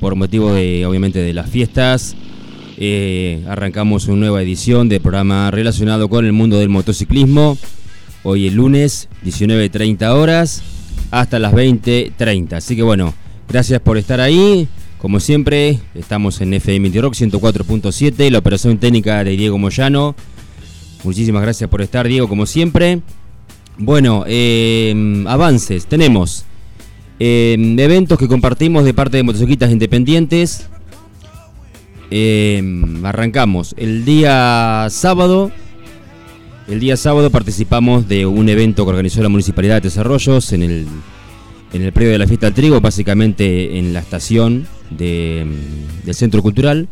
Por motivo de, obviamente, de las fiestas. Eh, arrancamos una nueva edición de programa relacionado con el mundo del motociclismo. Hoy es lunes, 19.30 horas, hasta las 20.30. Así que bueno, gracias por estar ahí. Como siempre, estamos en FM Rock 104.7, la operación técnica de Diego Moyano. Muchísimas gracias por estar, Diego, como siempre. Bueno, eh, avances. Tenemos eh, eventos que compartimos de parte de motociclistas independientes. Eh, arrancamos el día sábado. El día sábado participamos de un evento que organizó la Municipalidad de Desarrollos en el, en el predio de la fiesta del trigo, básicamente en la estación de, del Centro Cultural.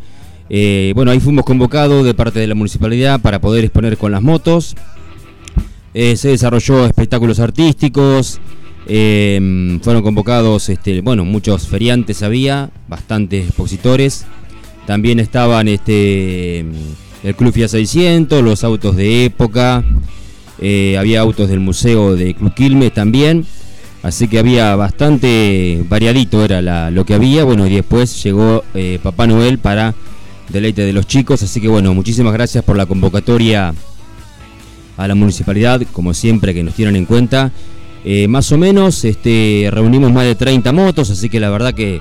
Eh, bueno, ahí fuimos convocados de parte de la municipalidad para poder exponer con las motos. Eh, se desarrolló espectáculos artísticos. Eh, fueron convocados, este, bueno, muchos feriantes había, bastantes expositores. También estaban este, el Club FIA 600, los autos de época. eh, había autos del Museo de Club Quilmes también. Así que había bastante variadito era la- lo que había. Bueno, y después llegó eh, Papá Noel para deleite de los chicos. Así que bueno, muchísimas gracias por la convocatoria a la municipalidad, como siempre que nos tienen en cuenta. Eh, más o menos este, reunimos más de 30 motos, así que la verdad que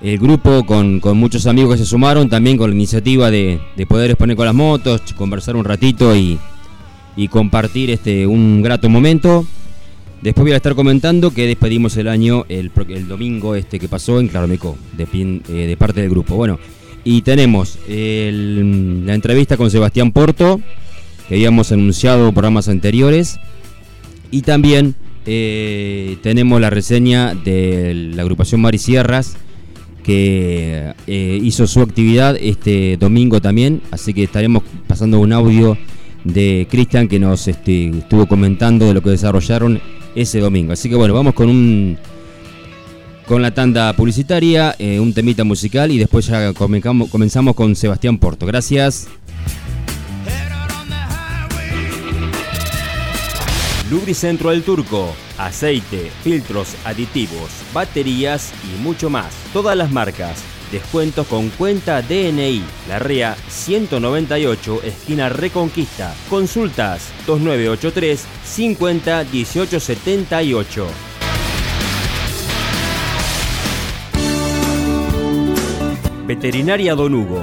el grupo con, con muchos amigos que se sumaron, también con la iniciativa de, de poder exponer con las motos, conversar un ratito y, y compartir este, un grato momento. Después voy a estar comentando que despedimos el año el, el domingo este que pasó en Claromeco, de, eh, de parte del grupo. Bueno, y tenemos la entrevista con Sebastián Porto, que habíamos anunciado en programas anteriores. Y también eh, tenemos la reseña de la agrupación Marisierras, que eh, hizo su actividad este domingo también. Así que estaremos pasando un audio de Cristian que nos este, estuvo comentando de lo que desarrollaron ese domingo. Así que bueno, vamos con un con la tanda publicitaria, eh, un temita musical y después ya comenzamos, comenzamos con Sebastián Porto. Gracias. Lubricentro del Turco, aceite, filtros, aditivos, baterías y mucho más. Todas las marcas. Descuentos con cuenta DNI. La REA 198, esquina Reconquista. Consultas 2983 50 18 78. Veterinaria Don Hugo.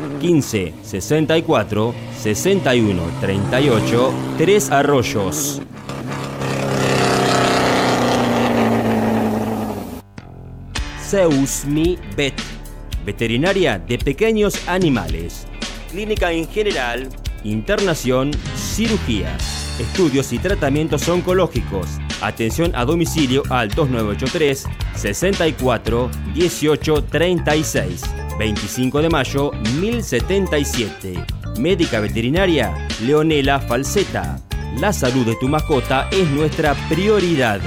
15 64 61 38 3 Arroyos. Zeus Mi Vet. Veterinaria de pequeños animales. Clínica en general. Internación. Cirugías. Estudios y tratamientos oncológicos. Atención a domicilio al 2983 64 18 36. 25 de mayo 1077. Médica veterinaria Leonela Falseta. La salud de tu mascota es nuestra prioridad.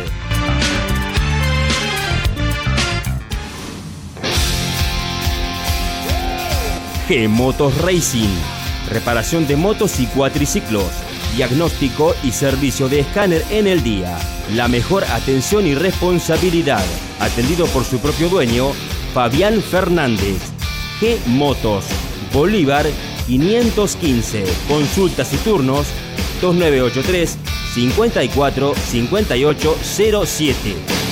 G Motos Racing. Reparación de motos y cuatriciclos. Diagnóstico y servicio de escáner en el día. La mejor atención y responsabilidad. Atendido por su propio dueño, Fabián Fernández. G Motos. Bolívar 515. Consultas y turnos 2983 54 58 07.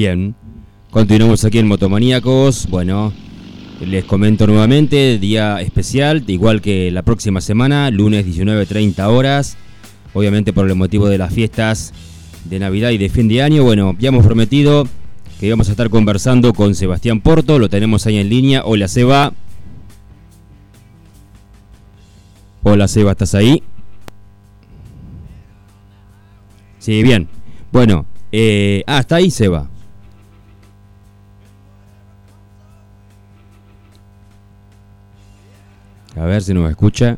Bien, continuamos aquí en Motomaníacos. Bueno, les comento nuevamente, día especial, igual que la próxima semana, lunes 19.30 horas. Obviamente por el motivo de las fiestas de Navidad y de fin de año. Bueno, ya hemos prometido que íbamos a estar conversando con Sebastián Porto, lo tenemos ahí en línea. Hola Seba. Hola Seba, ¿estás ahí? Sí, bien. Bueno, eh, ah, está ahí Seba. A ver si nos escucha.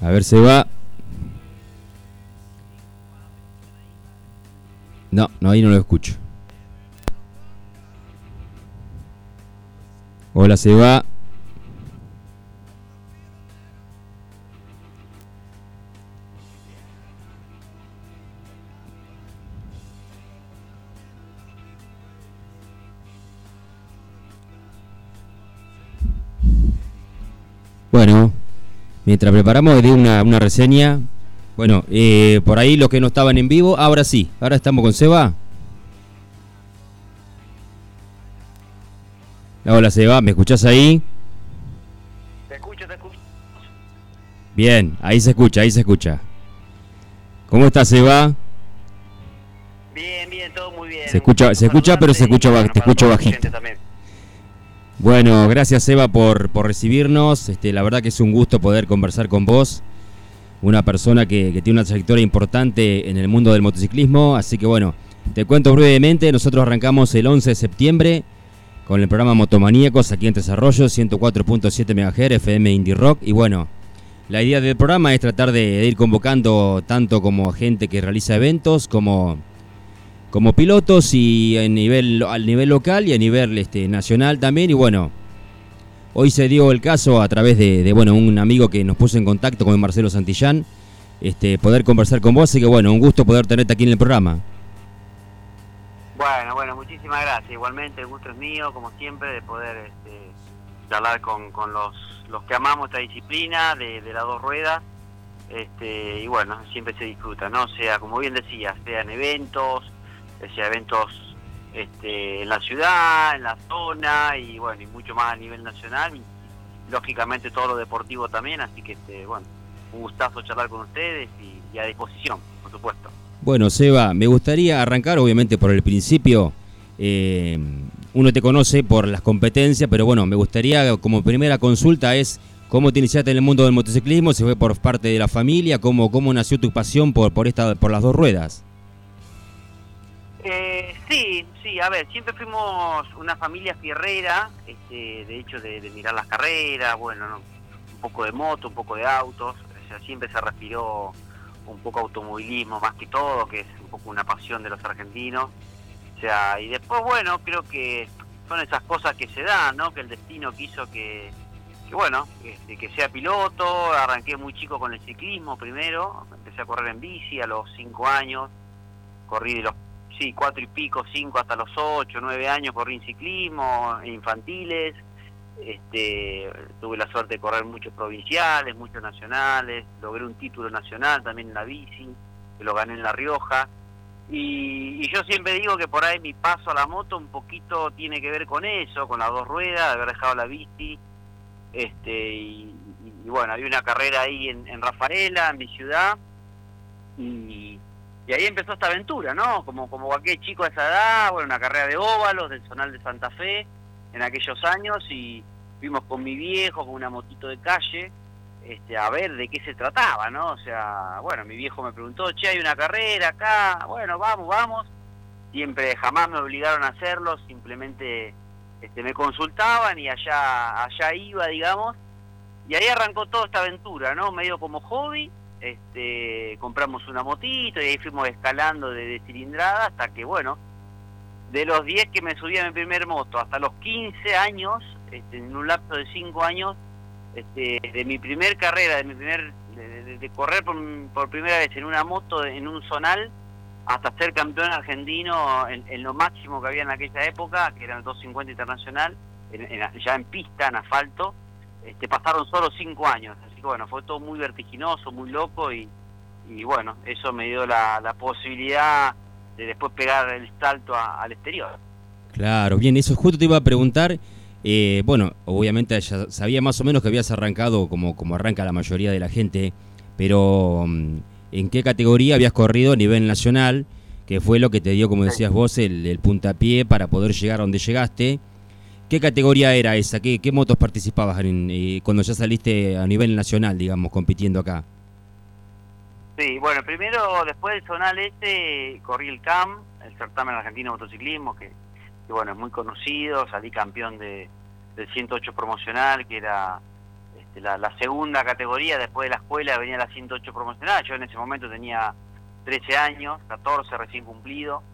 A ver, se va. No, no, ahí no lo escucho. Hola, se va. Bueno, mientras preparamos de una, una reseña, bueno, eh, por ahí los que no estaban en vivo, ahora sí, ahora estamos con Seba. Hola Seba, ¿me escuchás ahí? Te escucho, te escucho. Bien, ahí se escucha, ahí se escucha. ¿Cómo estás Seba? Bien, bien, todo muy bien. Se escucha, se escucha, pero se escucha, te escucho bajito. Bueno, gracias Eva por, por recibirnos. Este, la verdad que es un gusto poder conversar con vos. Una persona que, tiene una trayectoria importante en el mundo del motociclismo. Así que bueno, te cuento brevemente. Nosotros arrancamos el 11 de septiembre con el programa Motomaníacos aquí en Desarrollo, 104.7 MHz, FM Indie Rock. Y bueno, la idea del programa es tratar de ir convocando tanto como gente que realiza eventos como como pilotos y a nivel, al nivel local y a nivel este, nacional también. Y bueno, hoy se dio el caso a través de, bueno, un amigo que nos puso en contacto con Marcelo Santillán, este, poder conversar con vos. Así que bueno, un gusto poder tenerte aquí en el programa. Bueno, bueno, muchísimas gracias. Igualmente el gusto es mío, como siempre, de poder este, hablar con, con los, los que amamos esta disciplina de, de las dos ruedas. Este, y bueno, siempre se disfruta, ¿no? Sea, como bien decías, sean eventos, sea eventos este, en la ciudad, en la zona y bueno, y mucho más a nivel nacional y, lógicamente todo lo deportivo también, así que este, bueno, un gustazo charlar con ustedes y, a disposición, por supuesto. Bueno, Seba, me gustaría arrancar obviamente por el principio. Eh, uno te conoce por las competencias, pero bueno, me gustaría como primera consulta es cómo te iniciaste en el mundo del motociclismo, si fue por parte de la familia, cómo, cómo nació tu pasión por, por, esta, por las dos ruedas. Eh, sí, sí, a ver, siempre fuimos una familia fierrera, este, de hecho de, mirar las carreras, bueno, un poco de moto, un poco de autos, o sea, siempre se respiró un poco automovilismo más que todo, que es un poco una pasión de los argentinos, o sea, y después, bueno, creo que son esas cosas que se dan, ¿no? Que el destino quiso que, bueno, este, que sea piloto, arranqué muy chico con el ciclismo primero, empecé a correr en bici a los cinco años, corrí de los sí, cuatro y pico, cinco hasta los ocho, nueve años corrí en ciclismo, infantiles, este, tuve la suerte de correr muchos provinciales, muchos nacionales, logré un título nacional también en la bici, que lo gané en La Rioja, y, yo siempre digo que por ahí mi paso a la moto un poquito tiene que ver con eso, con las dos ruedas, haber dejado la bici, este, y, bueno, había una carrera ahí en, en Rafaela, en mi ciudad, y y ahí empezó esta aventura, ¿no? Como, como cualquier chico a esa edad, bueno, una carrera de óvalos del Zonal de Santa Fe en aquellos años y fuimos con mi viejo, con una motito de calle, este, a ver de qué se trataba, ¿no? O sea, bueno, mi viejo me preguntó, che, hay una carrera acá, bueno, vamos, vamos. Siempre, jamás me obligaron a hacerlo, simplemente este, me consultaban y allá, allá iba, digamos. Y ahí arrancó toda esta aventura, ¿no? Medio como hobby este, compramos una motito y ahí fuimos escalando de, cilindrada hasta que, bueno, de los 10 que me subí a mi primer moto hasta los 15 años, este, en un lapso de 5 años, este, de mi primer carrera, de mi primer de, correr por, primera vez en una moto, en un zonal, hasta ser campeón argentino en, lo máximo que había en aquella época, que era el 250 internacional, ya en pista, en asfalto, este, pasaron solo cinco años. Así que bueno, fue todo muy vertiginoso, muy loco y, y bueno, eso me dio la, la posibilidad de después pegar el salto al exterior. Claro, bien, eso justo te iba a preguntar. Eh, bueno, obviamente ya sabía más o menos que habías arrancado como, como arranca la mayoría de la gente, pero mm, ¿en qué categoría habías corrido a nivel nacional? Que fue lo que te dio, como decías vos, el, puntapié para poder llegar a donde llegaste. ¿Qué categoría era esa? ¿Qué, motos participabas en, eh, cuando ya saliste a nivel nacional, digamos, compitiendo acá? Sí, bueno, primero, después del zonal este, corrí el CAM, el certamen argentino de motociclismo, que bueno, es muy conocido, salí campeón de, del 108 promocional, que era este, la, segunda categoría, después de la escuela venía la 108 promocional, yo en ese momento tenía 13 años, 14 recién cumplido,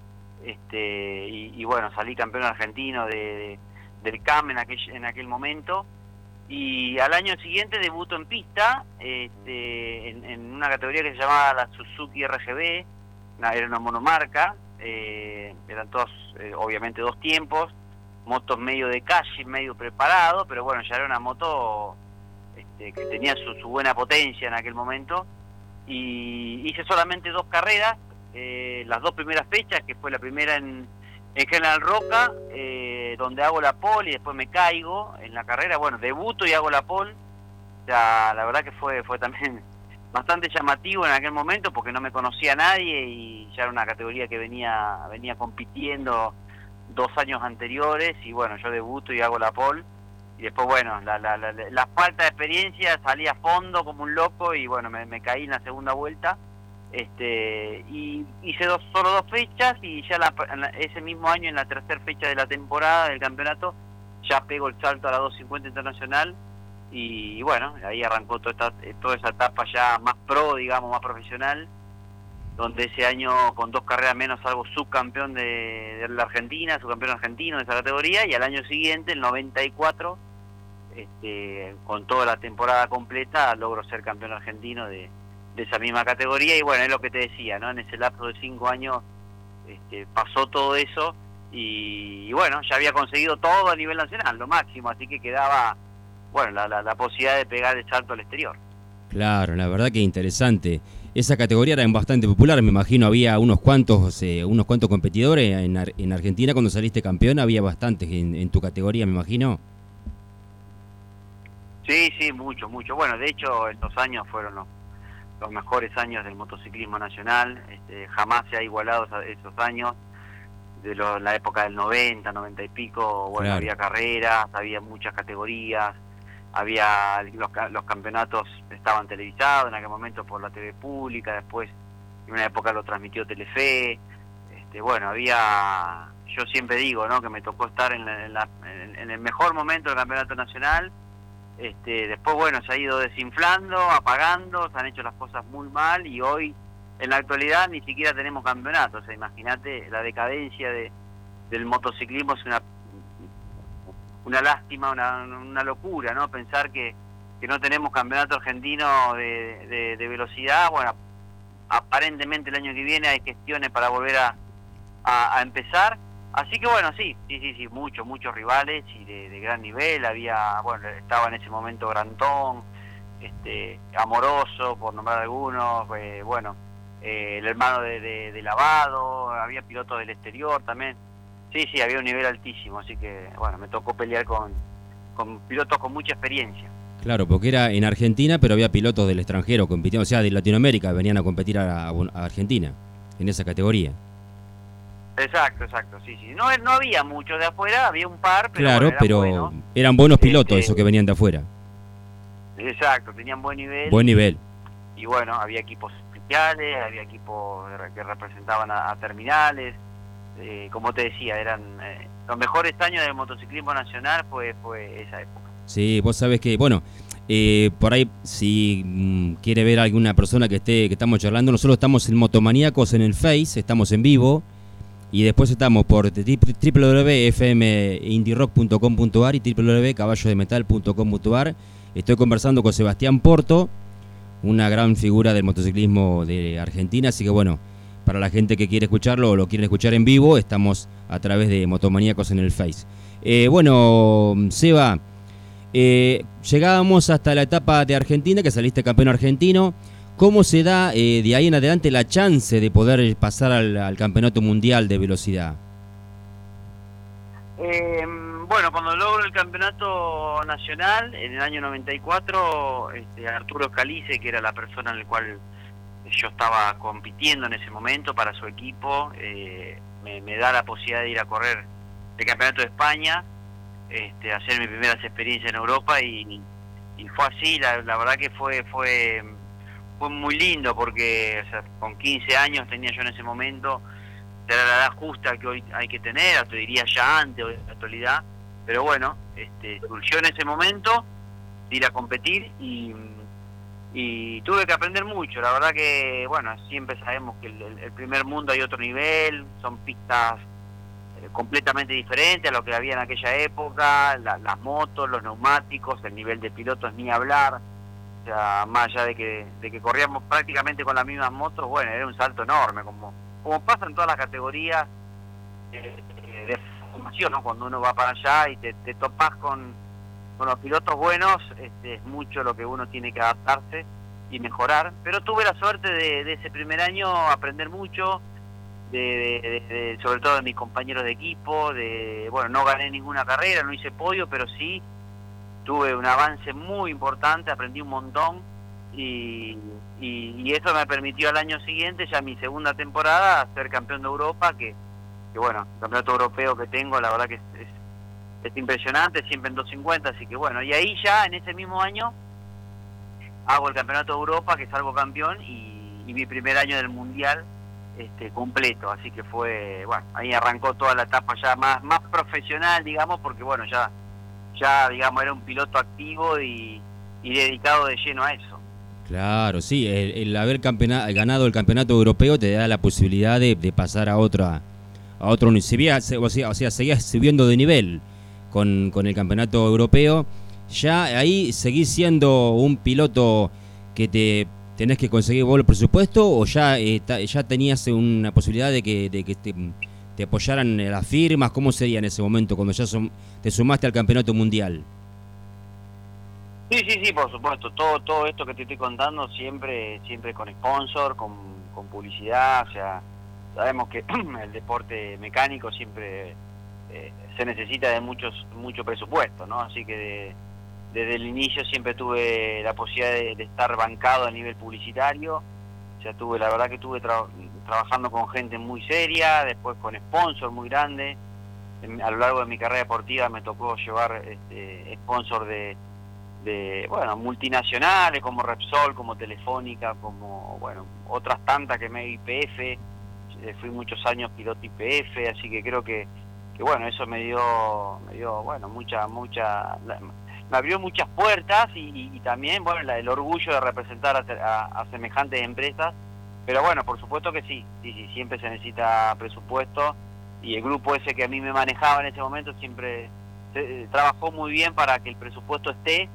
este, y, bueno, salí campeón argentino de, del CAM en aquel, en aquel momento, y al año siguiente debuto en pista, este, en, una categoría que se llamaba la Suzuki RGB, era una monomarca, eh, eran todos, eh, obviamente, dos tiempos, motos medio de calle, medio preparado, pero bueno, ya era una moto este, que tenía su, buena potencia en aquel momento. Y hice solamente dos carreras, eh, las dos primeras fechas, que fue la primera en, en General Roca, eh, donde hago la pole y después me caigo en la carrera. Bueno, debuto y hago la pole. O sea, la verdad que fue, fue también bastante llamativo en aquel momento porque no me conocía nadie y ya era una categoría que venía venía compitiendo dos años anteriores y bueno, yo debuto y hago la pole y después bueno, la, la, la, falta de experiencia salí a fondo como un loco y bueno, me, caí en la segunda vuelta este y hice dos, solo dos fechas y ya ese mismo año en la tercera fecha de la temporada del campeonato ya pego el salto a la 250 internacional y, bueno, ahí arrancó toda, esta, toda esa etapa ya más pro, digamos, más profesional, donde ese año con dos carreras menos salgo subcampeón de, la Argentina, subcampeón argentino de esa categoría, y al año siguiente, el 94, este, con toda la temporada completa, logro ser campeón argentino de, esa misma categoría, y bueno, es lo que te decía, ¿no? En ese lapso de cinco años este, pasó todo eso, y, y bueno, ya había conseguido todo a nivel nacional, lo máximo, así que quedaba bueno, la, la, posibilidad de pegar el salto al exterior. Claro, la verdad que interesante. Esa categoría era bastante popular, me imagino había unos cuantos eh, unos cuantos competidores en, en, Argentina cuando saliste campeón, había bastantes en, tu categoría, me imagino. Sí, sí, mucho, mucho. Bueno, de hecho, estos años fueron los, mejores años del motociclismo nacional. Este, jamás se ha igualado esos años. De la época del 90, 90 y pico, bueno, había carreras, había muchas categorías había los, los, campeonatos estaban televisados en aquel momento por la TV pública, después en una época lo transmitió Telefe, este, bueno, había, yo siempre digo, ¿no? que me tocó estar en, en, el mejor momento del campeonato nacional, este, después bueno, se ha ido desinflando, apagando, se han hecho las cosas muy mal y hoy en la actualidad ni siquiera tenemos campeonatos, o sea, imagínate la decadencia de, del motociclismo es una una lástima, una, una locura, ¿no? Pensar que, que no tenemos campeonato argentino de, de, velocidad. Bueno, aparentemente el año que viene hay gestiones para volver a, a, empezar. Así que bueno, sí, sí, sí, sí, muchos, muchos rivales y de, gran nivel. Había, bueno, estaba en ese momento Grantón, este, Amoroso, por nombrar algunos, eh, bueno, eh, el hermano de, de, Lavado, había pilotos del exterior también. Sí, sí, había un nivel altísimo, así que bueno, me tocó pelear con, con pilotos con mucha experiencia. Claro, porque era en Argentina, pero había pilotos del extranjero compitiendo, o sea, de Latinoamérica, venían a competir a, Argentina en esa categoría. Exacto, exacto, sí, sí. No, no había muchos de afuera, había un par, pero Claro, pero eran buenos pilotos este, esos que venían de afuera. Exacto, tenían buen nivel. Buen nivel. Y bueno, había equipos especiales, había equipos que representaban a terminales, eh, como te decía, eran eh, los mejores años del motociclismo nacional fue, fue esa época. Sí, vos sabés que, bueno, eh, por ahí si mm, quiere ver a alguna persona que esté que estamos charlando, nosotros estamos en Motomaníacos en el Face, estamos en vivo y después estamos por www.fmindirock.com.ar y www.caballodemetal.com.ar. Estoy conversando con Sebastián Porto, una gran figura del motociclismo de Argentina, así que bueno, para la gente que quiere escucharlo o lo quieren escuchar en vivo, estamos a través de Motomaníacos en el Face. Eh, bueno, Seba, Eh, llegábamos hasta la etapa de Argentina, que saliste campeón argentino. ¿Cómo se da eh, de ahí en adelante la chance de poder pasar al, campeonato mundial de velocidad? Em, bueno, cuando logro el campeonato nacional en el año 94, este, Arturo Calice, que era la persona en la cual yo estaba compitiendo en ese momento para su equipo, eh, me, da la posibilidad de ir a correr el campeonato de España, este, hacer mis primeras experiencias en Europa y, fue así, la, verdad que fue fue fue muy lindo porque con 15 años tenía yo en ese momento, era la edad justa que hoy hay que tener, te diría ya antes o en la actualidad, pero bueno, este, surgió en ese momento ir a competir y tuve que aprender mucho. La verdad que, bueno, siempre sabemos que el, primer mundo hay otro nivel, son pistas eh, completamente diferentes a lo que había en aquella época, las motos, los neumáticos, el nivel de pilotos ni hablar. Sea, más allá de que, de que corríamos prácticamente con las mismas motos, bueno, era un salto enorme, como, como pasa en todas las categorías eh, de formación, ¿no? Cuando uno va para allá y te, te topas con con los pilotos buenos este, es mucho lo que uno tiene que adaptarse y mejorar, pero tuve la suerte de, ese primer año aprender mucho, de, sobre todo de mis compañeros de equipo, de bueno, no gané ninguna carrera, no hice podio, pero sí tuve un avance muy importante, aprendí un montón y, y, eso me permitió al año siguiente, ya mi segunda temporada, ser campeón de Europa, que, que bueno, el campeonato europeo que tengo, la verdad que es es impresionante, siempre en 250, así que bueno, y ahí ya en ese mismo año hago el Campeonato de Europa, que salgo campeón, y, mi primer año del Mundial este, completo, así que fue, bueno, ahí arrancó toda la etapa ya más, más profesional, digamos, porque bueno, ya, ya digamos, era un piloto activo y, dedicado de lleno a eso. Claro, sí, el, haber ganado el campeonato europeo te da la posibilidad de, pasar a otra a otro o sea, o sea, seguías subiendo de nivel con, con el campeonato europeo, ya ahí seguís siendo un piloto que te tenés que conseguir vos el presupuesto o ya, eh, ya tenías una posibilidad de que, de que te, te, apoyaran las firmas? ¿Cómo sería en ese momento cuando ya te sumaste al campeonato mundial? Sí, sí, sí, por supuesto. Todo todo esto que te estoy contando siempre siempre con sponsor, con, con publicidad. O sea, sabemos que el deporte mecánico siempre eh, se necesita de muchos mucho presupuesto, ¿no? Así que desde el inicio siempre tuve la posibilidad de, estar bancado a nivel publicitario. O tuve, la verdad que estuve trabajando con gente muy seria, después con sponsor muy grande. a lo largo de mi carrera deportiva me tocó llevar este, sponsor de, de, bueno, multinacionales como Repsol, como Telefónica, como, bueno, otras tantas que me IPF. Eh, fui muchos años piloto IPF, así que creo que que bueno, eso me dio, me dio bueno, mucha, mucha, me abrió muchas puertas y, también, bueno, el orgullo de representar a, semejantes empresas, pero bueno, por supuesto que sí, sí, sí, siempre se necesita presupuesto y el grupo ese que a mí me manejaba en ese momento siempre trabajó muy bien para que el presupuesto esté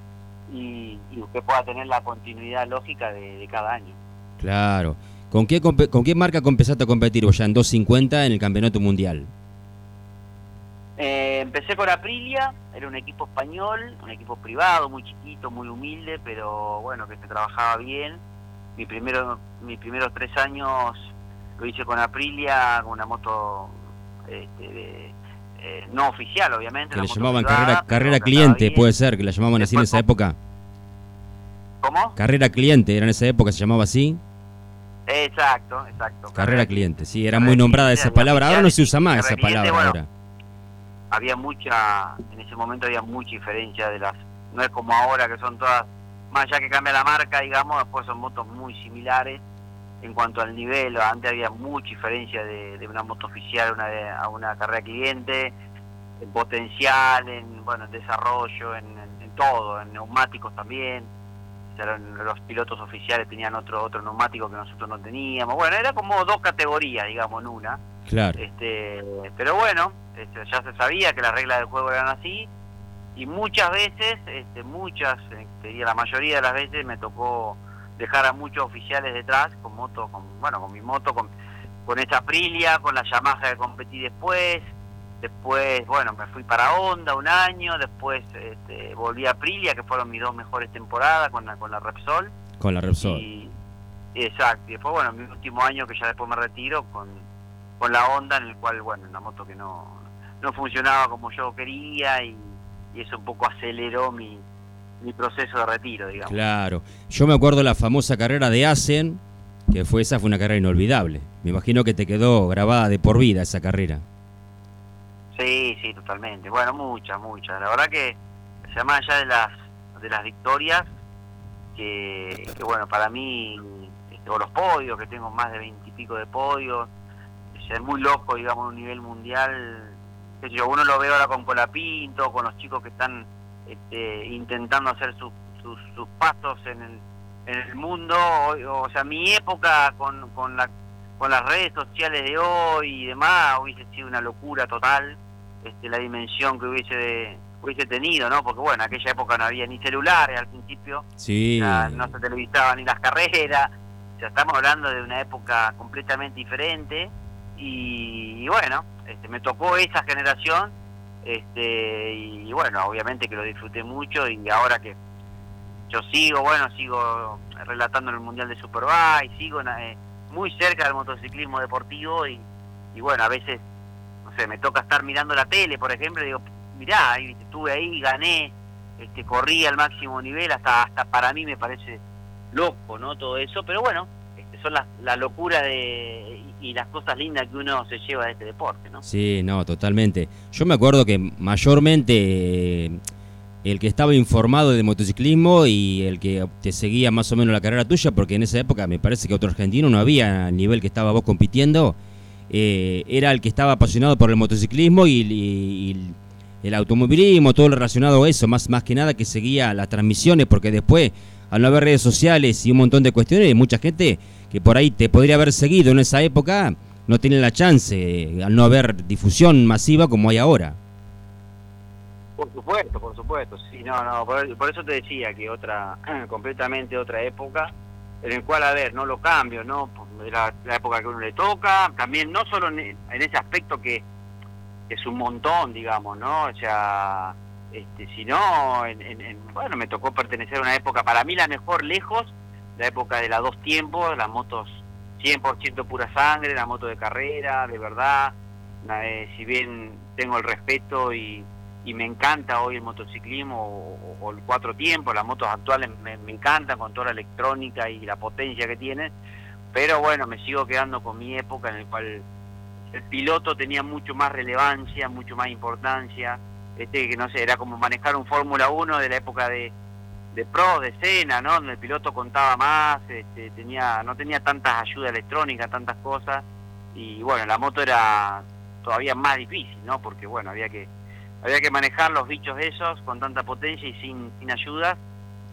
y, usted pueda tener la continuidad lógica de, cada año. Claro. ¿Con qué, ¿Con qué marca empezaste a competir vos ya en 250 en el Campeonato Mundial? Eh, empecé con Aprilia, era un equipo español, un equipo privado, muy chiquito, muy humilde, pero bueno, que se trabajaba bien. Mi primero, mis primeros tres años lo hice con Aprilia, con una moto este, eh, no oficial, obviamente. Que le llamaban carrera, carrera cliente, puede ser, que la llamaban así en esa época. ¿Cómo? Carrera cliente, era en esa época, se llamaba así. Exacto, exacto. Carrera, cliente, sí, era muy nombrada esa palabra. Ahora no se usa más esa palabra. ahora había mucha, en ese momento había mucha diferencia de las, no es como ahora que son todas, más allá que cambia la marca, digamos, después son motos muy similares en cuanto al nivel, antes había mucha diferencia de, una moto oficial a una, a una carrera cliente, en potencial, en bueno, en desarrollo, en, todo, en neumáticos también. los pilotos oficiales tenían otro otro neumático que nosotros no teníamos. Bueno, era como dos categorías, digamos, en una. Claro. Este, pero bueno, este, ya se sabía que las reglas del juego eran así y muchas veces, este, muchas, la mayoría de las veces me tocó dejar a muchos oficiales detrás con moto, con, bueno, con mi moto, con, con esa Aprilia, con la Yamaha que competí después, Después, bueno, me fui para Honda un año, después este, volví a Aprilia, que fueron mis dos mejores temporadas con la, con la Repsol. Con la Repsol. exacto, y después, bueno, mi último año que ya después me retiro con, con la Honda, en el cual, bueno, una moto que no, no funcionaba como yo quería y, y eso un poco aceleró mi, mi proceso de retiro, digamos. Claro, yo me acuerdo la famosa carrera de Asen, que fue esa, fue una carrera inolvidable. Me imagino que te quedó grabada de por vida esa carrera. Sí, sí, totalmente. Bueno, muchas, muchas. La verdad que, se llama allá de las, de las victorias, que, bueno, para mí, este, o los podios, que tengo más de veintipico de podios, es muy loco, digamos, a un nivel mundial. Yo, uno lo veo ahora con Colapinto, con los chicos que están este, intentando hacer sus, sus, pasos en el, en el mundo. O, sea, mi época con, con, la, con las redes sociales de hoy y demás hubiese sido una locura total este, la dimensión que hubiese hubiese tenido, ¿no? Porque bueno, en aquella época no había ni celulares al principio, sí. no se televisaban ni las carreras, o sea, estamos hablando de una época completamente diferente y, bueno, este, me tocó esa generación este, y, bueno, obviamente que lo disfruté mucho y ahora que yo sigo, bueno, sigo relatando el Mundial de Superbike, sigo eh, muy cerca del motociclismo deportivo y, y bueno, a veces me toca estar mirando la tele, por ejemplo, y digo, mirá, estuve ahí, gané, este, corrí al máximo nivel, hasta, hasta para mí me parece loco, ¿no? Todo eso, pero bueno, son las, la locura de, y, las cosas lindas que uno se lleva de este deporte, ¿no? Sí, no, totalmente. Yo me acuerdo que mayormente eh, el que estaba informado de motociclismo y el que te seguía más o menos la carrera tuya, porque en esa época me parece que otro argentino no había al nivel que estaba vos compitiendo, eh, era el que estaba apasionado por el motociclismo y, el automovilismo, todo lo relacionado a eso, más, más que nada que seguía las transmisiones, porque después, al no haber redes sociales y un montón de cuestiones, mucha gente que por ahí te podría haber seguido en esa época, no tiene la chance, al no haber difusión masiva como hay ahora. Por supuesto, por supuesto, sí, no, no, por eso te decía que otra, completamente otra época, en el cual, a ver, no lo cambio, ¿no? De la, época que uno le toca, también no solo en, ese aspecto que, es un montón, digamos, ¿no? O sea, este, sino, en, bueno, me tocó pertenecer a una época, para mí la mejor lejos, la época de las dos tiempos, las motos 100% pura sangre, la moto de carrera, de verdad, si bien tengo el respeto y, y me encanta hoy el motociclismo o, el cuatro tiempos, las motos actuales me, encantan con toda la electrónica y la potencia que tienen, pero bueno, me sigo quedando con mi época en el cual el piloto tenía mucho más relevancia, mucho más importancia, este que no sé, era como manejar un Fórmula 1 de la época de, de pro, de escena, ¿no? Donde el piloto contaba más, este, tenía, no tenía tantas ayudas electrónicas, tantas cosas, y bueno, la moto era todavía más difícil, ¿no? Porque bueno, había que había que manejar los bichos esos con tanta potencia y sin, sin ayuda.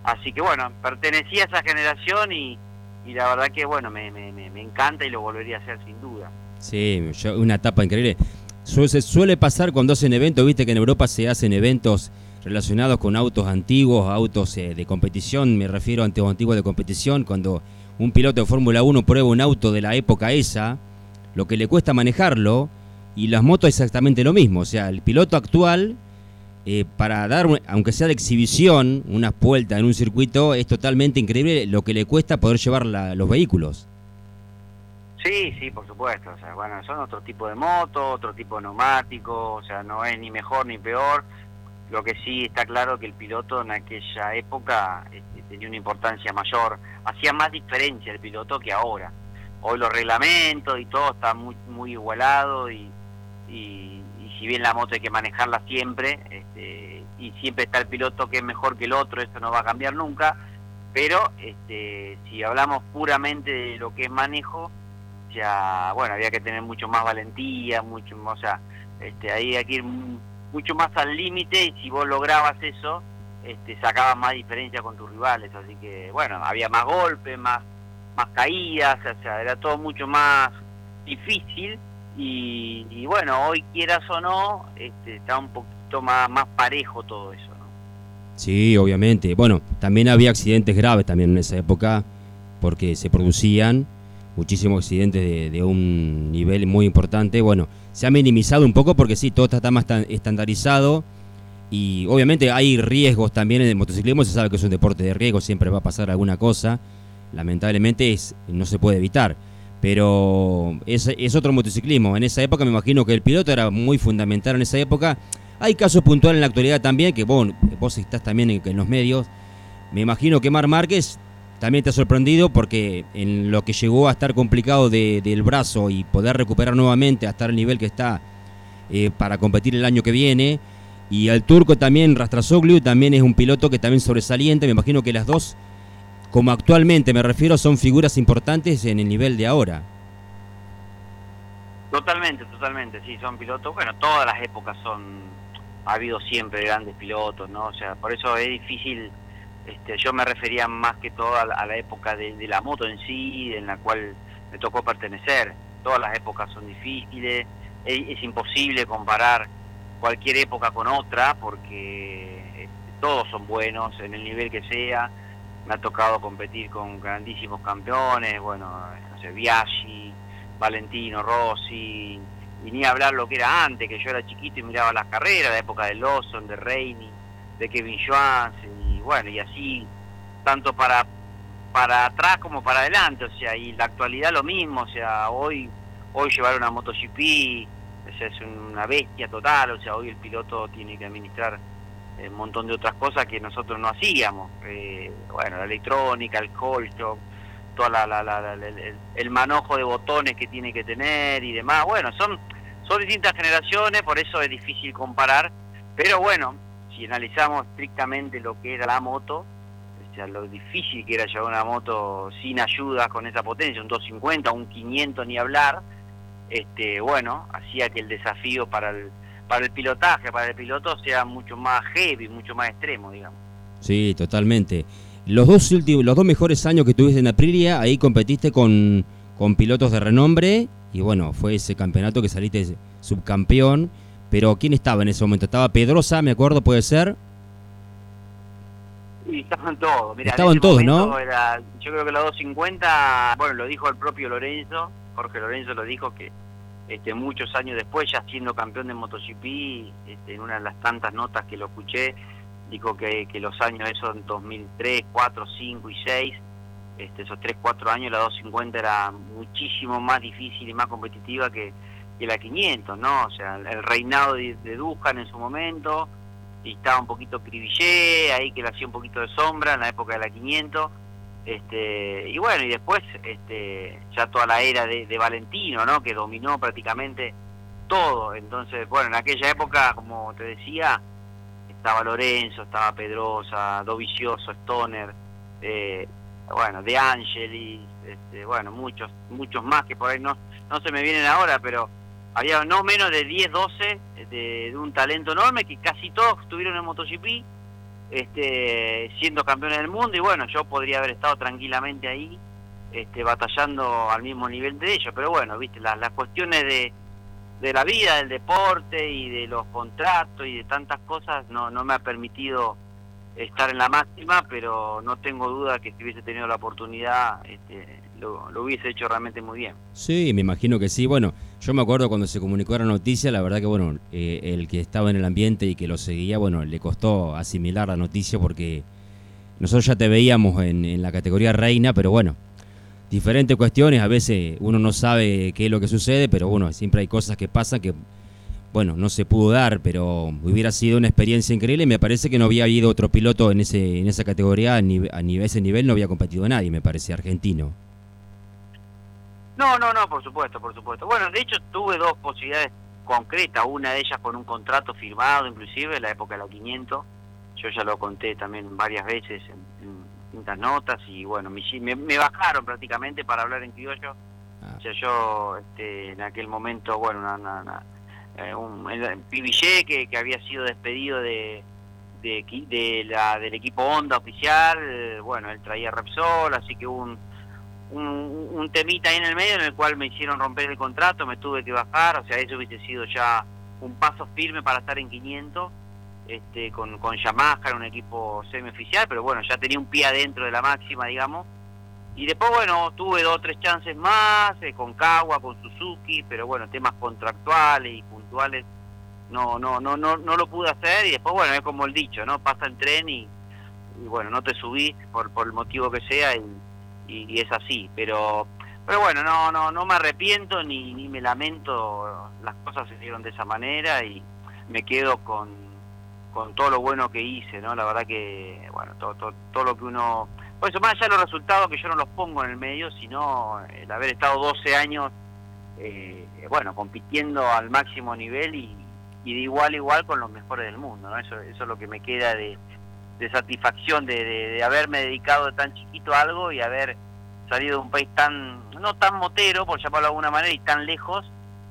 Así que bueno, pertenecía a esa generación y, y la verdad que bueno, me, me, me, encanta y lo volvería a hacer sin duda. Sí, una etapa increíble. Suele, pasar cuando hacen eventos, viste que en Europa se hacen eventos relacionados con autos antiguos, autos eh, de competición, me refiero a antiguos antiguos de competición, cuando un piloto de Fórmula 1 prueba un auto de la época esa, lo que le cuesta manejarlo, y las motos exactamente lo mismo. O sea, el piloto actual, eh, para dar, aunque sea de exhibición, una vuelta en un circuito, es totalmente increíble lo que le cuesta poder llevar los vehículos. Sí, sí, por supuesto. O sea, bueno, son otro tipo de moto, otro tipo de neumático, o sea, no es ni mejor ni peor. Lo que sí está claro que el piloto en aquella época este, tenía una importancia mayor, hacía más diferencia el piloto que ahora. Hoy los reglamentos y todo está muy muy igualado y y, si bien la moto hay que manejarla siempre, este, y siempre está el piloto que es mejor que el otro, eso no va a cambiar nunca, pero este, si hablamos puramente de lo que es manejo, ya, bueno, había que tener mucho más valentía, mucho, o sea, este, ahí hay que ir mucho más al límite y si vos lograbas eso, este, sacabas más diferencia con tus rivales, así que, bueno, había más golpes, más, más caídas, o sea, era todo mucho más difícil y, bueno, hoy quieras o no, este, está un poquito más, más parejo todo eso. Sí, obviamente. Bueno, también había accidentes graves también en esa época, porque se producían muchísimos accidentes de, un nivel muy importante. Bueno, se ha minimizado un poco porque sí, todo está, más estandarizado y obviamente hay riesgos también en el motociclismo, se sabe que es un deporte de riesgo, siempre va a pasar alguna cosa, lamentablemente es, no se puede evitar, pero es, otro motociclismo. En esa época me imagino que el piloto era muy fundamental en esa época. Hay casos puntuales en la actualidad también, que vos, vos estás también en, en los medios. Me imagino que Mar Márquez también te ha sorprendido porque en lo que llegó a estar complicado del brazo y poder recuperar nuevamente hasta el nivel que está eh, para competir el año que viene. Y al turco también, Rastrasoglu, también es un piloto que también sobresaliente. Me imagino que las dos, como actualmente me refiero, son figuras importantes en el nivel de ahora. Totalmente, totalmente, sí, son pilotos. Bueno, todas las épocas son. Ha habido siempre grandes pilotos, ¿no? O sea, por eso es difícil este, yo me refería más que todo a, la época de, la moto en sí, en la cual me tocó pertenecer. Todas las épocas son difíciles, es, imposible comparar cualquier época con otra porque este, todos son buenos en el nivel que sea. Me ha tocado competir con grandísimos campeones, bueno, no sé, Biaggi, Valentino Rossi, y ni hablar lo que era antes, que yo era chiquito y miraba las carreras, la época de Lawson, de Reini, de Kevin Joans, bueno, y así, tanto para, para atrás como para adelante, o sea, y la actualidad lo mismo, o sea, hoy, hoy llevar una MotoGP es una bestia total, o sea, hoy el piloto tiene que administrar un montón de otras cosas que nosotros no hacíamos, eh, bueno, la electrónica, el colcho, toda la, la, el, el, manojo de botones que tiene que tener y demás, bueno, son, son distintas generaciones, por eso es difícil comparar, pero bueno, si analizamos estrictamente lo que era la moto, o sea, lo difícil que era llevar una moto sin ayuda con esa potencia, un 250, un 500 ni hablar, este, bueno, hacía que el desafío para el, para el pilotaje, para el piloto sea mucho más heavy, mucho más extremo, digamos. Sí, totalmente. Los dos últimos, los dos mejores años que tuviste en Aprilia, ahí competiste con, con pilotos de renombre y bueno, fue ese campeonato que saliste subcampeón pero ¿quién estaba en ese momento? ¿Estaba Pedrosa, me acuerdo, puede ser? Estaban todos. estaban todos, ¿no? yo creo que los 250, bueno, lo dijo el propio Lorenzo, Jorge Lorenzo lo dijo que este, muchos años después, ya siendo campeón de MotoGP, este, en una de las tantas notas que lo escuché, dijo que, que los años esos, 2003, 4, 5 y 6, este, esos 3, 4 años, la 250 era muchísimo más difícil y más competitiva que, que la 500, ¿no? O sea, el reinado de, de en su momento, y estaba un poquito Cribillé, ahí que le hacía un poquito de sombra en la época de la 500, este, y bueno, y después este, ya toda la era de, Valentino, ¿no? Que dominó prácticamente todo, entonces, bueno, en aquella época, como te decía, estaba Lorenzo, estaba Pedrosa, Dovicioso, Stoner, eh, bueno, De Angelis, este, bueno, muchos, muchos más que por ahí no, no se me vienen ahora, pero había no menos de 10, 12 de, un talento enorme que casi todos estuvieron en MotoGP, este, siendo campeones del mundo y bueno, yo podría haber estado tranquilamente ahí este, batallando al mismo nivel de ellos, pero bueno, viste, las, las cuestiones de, de la vida, del deporte y de los contratos y de tantas cosas no, no me ha permitido estar en la máxima, pero no tengo duda que si hubiese tenido la oportunidad este, lo, hubiese hecho realmente muy bien. Sí, me imagino que sí. Bueno, yo me acuerdo cuando se comunicó la noticia, la verdad que bueno, eh, el que estaba en el ambiente y que lo seguía, bueno, le costó asimilar la noticia porque nosotros ya te veíamos en, en la categoría reina, pero bueno, diferentes cuestiones, a veces uno no sabe qué es lo que sucede, pero bueno, siempre hay cosas que pasan que bueno, no se pudo dar, pero hubiera sido una experiencia increíble. Me parece que no había habido otro piloto en ese en esa categoría, a, nivel, ese nivel no había competido nadie, me parece, argentino. No, no, no, por supuesto, por supuesto. Bueno, de hecho tuve dos posibilidades concretas, una de ellas con un contrato firmado, inclusive en la época de la 500. Yo ya lo conté también varias veces en, distintas notas y bueno, me, me, bajaron prácticamente para hablar en criollo. Ah. O sea, yo este, en aquel momento, bueno, una, una, eh, un, que, que había sido despedido de, de, de la, del equipo Honda oficial, eh, bueno, él traía Repsol, así que hubo un un, temita ahí en el medio en el cual me hicieron romper el contrato, me tuve que bajar, o sea, eso hubiese sido ya un paso firme para estar en 500 este, con, con Yamaha, un equipo semioficial, pero bueno, ya tenía un pie adentro de la máxima, digamos, y después, bueno, tuve dos o tres chances más, eh, con Kawa, con Suzuki, pero bueno, temas contractuales y puntuales no, no, no, no, no lo pude hacer y después, bueno, es como el dicho, ¿no? Pasa el tren y, bueno, no te subís por, por el motivo que sea y, y, es así, pero pero bueno, no, no, no me arrepiento ni, ni me lamento, las cosas se hicieron de esa manera y me quedo con, con todo lo bueno que hice, ¿no? La verdad que, bueno, todo, todo, todo lo que uno... Por eso, más allá de los resultados que yo no los pongo en el medio, sino el haber estado 12 años, eh, bueno, compitiendo al máximo nivel y, y de igual a igual con los mejores del mundo, ¿no? Eso, eso es lo que me queda de, de satisfacción de, de, haberme dedicado de tan chiquito a algo y haber salido de un país tan, no tan motero, por llamarlo de alguna manera, y tan lejos,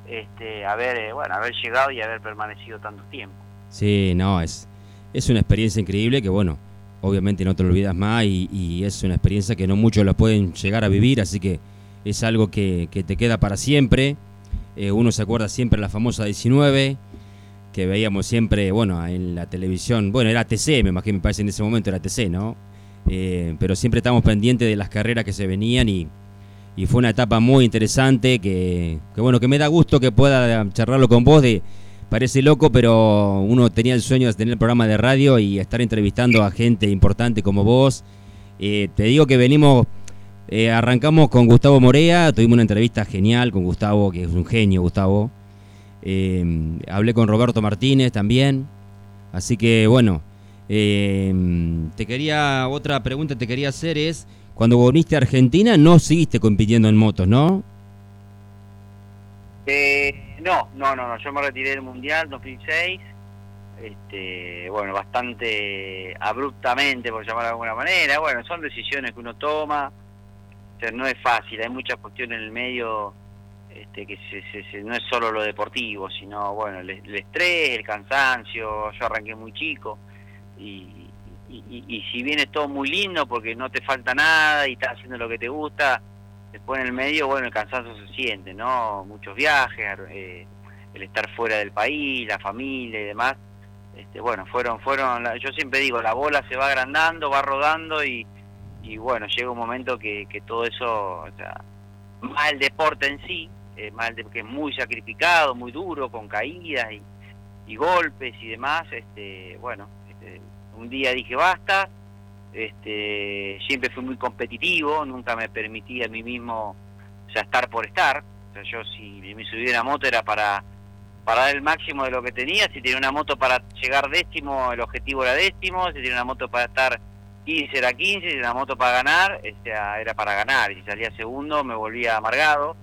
este, haber, eh, bueno, haber llegado y haber permanecido tanto tiempo. Sí, no, es, es una experiencia increíble que, bueno, obviamente no te lo olvidas más y, es una experiencia que no muchos la pueden llegar a vivir, así que es algo que, que te queda para siempre. Eh, uno se acuerda siempre de la famosa 19, que veíamos siempre, bueno, en la televisión, bueno, era TC, me imagino, me parece en ese momento era TC, ¿no? Eh, pero siempre estamos pendientes de las carreras que se venían y, fue una etapa muy interesante que, bueno, que me da gusto que pueda charlarlo con vos de parece loco, pero uno tenía el sueño de tener el programa de radio y estar entrevistando a gente importante como vos. Eh, te digo que venimos, eh, arrancamos con Gustavo Morea, tuvimos una entrevista genial con Gustavo, que es un genio Gustavo. Hablé con Roberto Martínez también. Así que bueno, eh, te quería, otra pregunta te quería hacer es, cuando volviste a Argentina no seguiste compitiendo en motos, ¿no? Eh, no, no, no, no, yo me retiré del Mundial 2006, este, bueno, bastante abruptamente, por llamarlo de alguna manera, bueno, son decisiones que uno toma, no es fácil, hay muchas cuestiones en el medio este, que se, no es solo lo deportivo, sino, bueno, el, el estrés, el cansancio, yo arranqué muy chico, y, y, si bien es todo muy lindo porque no te falta nada y estás haciendo lo que te gusta, después en el medio, bueno, el cansancio se siente, ¿no? Muchos viajes, eh, el estar fuera del país, la familia y demás. Este, bueno, fueron, fueron, yo siempre digo, la bola se va agrandando, va rodando y, y bueno, llega un momento que, que todo eso, o sea, más el deporte en sí, eh, más de, que es muy sacrificado, muy duro, con caídas y, golpes y demás, este, bueno, este, un día dije basta, este, siempre fui muy competitivo, nunca me permití a mí mismo o sea, estar por estar. O sea, yo si me subí una moto era para, para dar el máximo de lo que tenía, si tenía una moto para llegar décimo, el objetivo era décimo, si tenía una moto para estar 15 era 15, si tenía una moto para ganar, este, era para ganar, y si salía segundo me volvía amargado.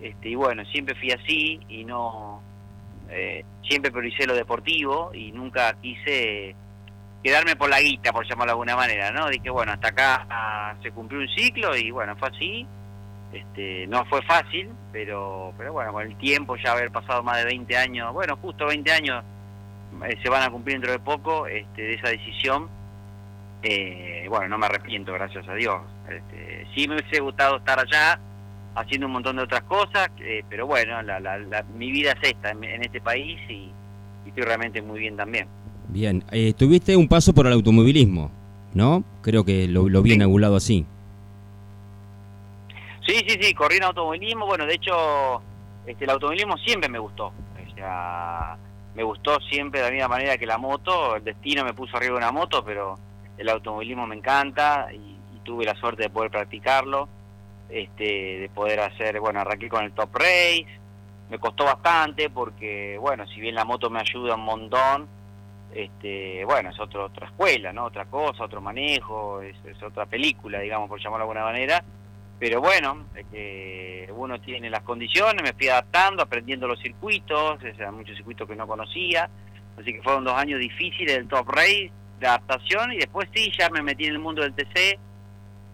Este, y bueno, siempre fui así y no... Eh, siempre prioricé lo deportivo y nunca quise quedarme por la guita, por llamarlo de alguna manera, ¿no? Dije, bueno, hasta acá ah, se cumplió un ciclo y bueno, fue así. Este, no fue fácil, pero, pero bueno, con el tiempo, ya haber pasado más de 20 años, bueno, justo 20 años eh, se van a cumplir dentro de poco este, de esa decisión. Eh, bueno, no me arrepiento, gracias a Dios. Este, sí me hubiese gustado estar allá haciendo un montón de otras cosas, eh, pero bueno, la, mi vida es esta en, este país y estoy realmente muy bien también. Bien, eh, tuviste un paso por el automovilismo, ¿no? Creo que lo, lo vi sí. así. Sí, sí, sí, corrí en automovilismo. Bueno, de hecho, este, el automovilismo siempre me gustó. O sea, me gustó siempre de la misma manera que la moto. El destino me puso arriba de una moto, pero el automovilismo me encanta y, y tuve la suerte de poder practicarlo, este, de poder hacer, bueno, arranqué con el Top Race. Me costó bastante porque, bueno, si bien la moto me ayuda un montón, este, bueno, es otro, otra escuela, ¿no? Otra cosa, otro manejo, es, otra película, digamos, por llamarlo de alguna manera. Pero bueno, uno tiene las condiciones, me fui adaptando, aprendiendo los circuitos, o muchos circuitos que no conocía. Así que fueron dos años difíciles del top race, de adaptación, y después sí, ya me metí en el mundo del TC,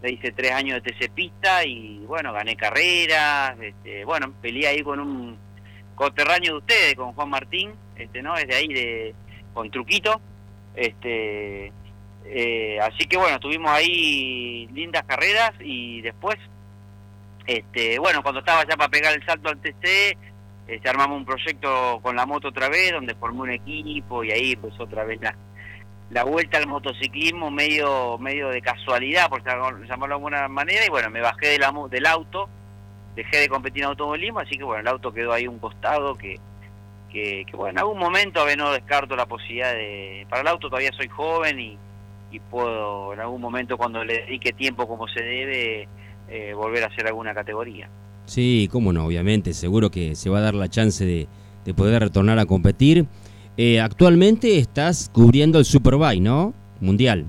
le hice tres años de TC pista y bueno, gané carreras, este, bueno, peleé ahí con un coterráneo de ustedes, con Juan Martín, este, ¿no? Desde ahí de con truquito. Este, eh, así que bueno, tuvimos ahí lindas carreras y después, este, bueno, cuando estaba ya para pegar el salto al TC, este, armamos un proyecto con la moto otra vez, donde formé un equipo y ahí pues otra vez la, la vuelta al motociclismo medio medio de casualidad, por llamarlo de alguna manera, y bueno, me bajé del, del auto, dejé de competir en automovilismo, así que bueno, el auto quedó ahí un costado que, que, bueno, en algún momento a ver no descarto la posibilidad de... Para el auto todavía soy joven y, y puedo en algún momento cuando le dedique tiempo como se debe eh, volver a hacer alguna categoría. Sí, cómo no, obviamente, seguro que se va a dar la chance de, de poder retornar a competir. Eh, actualmente estás cubriendo el Superbike, ¿no? Mundial.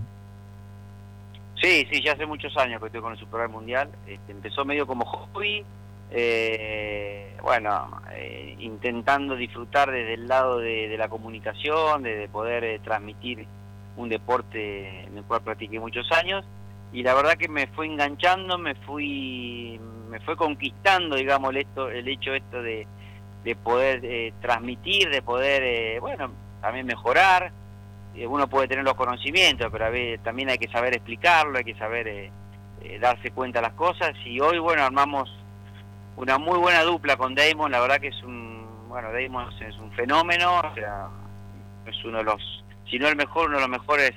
Sí, sí, ya hace muchos años que estoy con el Superbike Mundial. Este, empezó medio como hobby, eh, bueno, eh, intentando disfrutar desde el lado de, la comunicación, de, poder transmitir un deporte en el cual practiqué muchos años. Y la verdad que me fue enganchando, me fui, me fue conquistando, digamos, esto, el hecho esto de, de poder eh, transmitir, de poder, eh, bueno, también mejorar. Eh, uno puede tener los conocimientos, pero a también hay que saber explicarlo, hay que saber darse cuenta de las cosas. Y hoy, bueno, armamos una muy buena dupla con Damon, la verdad que es un, bueno, Damon es un fenómeno, o sea, es uno de los, si no el mejor, uno de los mejores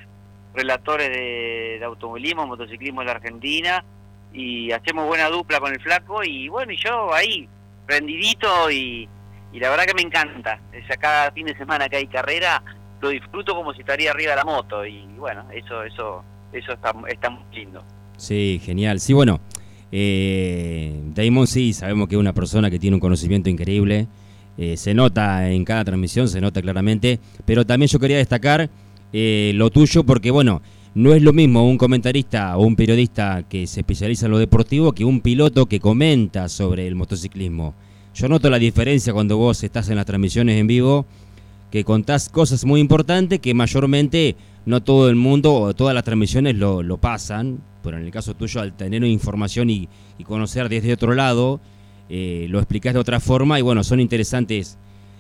relatores de, de automovilismo, motociclismo de la Argentina, y hacemos buena dupla con el flaco, y bueno, y yo ahí, prendidito y, y la verdad que me encanta. O cada fin de semana que hay carrera lo disfruto como si estaría arriba de la moto y bueno, eso eso eso está, está muy lindo. Sí, genial. Sí, bueno, eh, Damon sí, sabemos que es una persona que tiene un conocimiento increíble. Eh, se nota en cada transmisión, se nota claramente. Pero también yo quería destacar eh, lo tuyo porque, bueno, no es lo mismo un comentarista o un periodista que se especializa en lo deportivo que un piloto que comenta sobre el motociclismo. Yo noto la diferencia cuando vos estás en las transmisiones en vivo, que contás cosas muy importantes que mayormente no todo el mundo o todas las transmisiones lo, pasan, pero en el caso tuyo al tener información y, conocer desde otro lado, eh, lo explicás de otra forma y bueno, son interesantes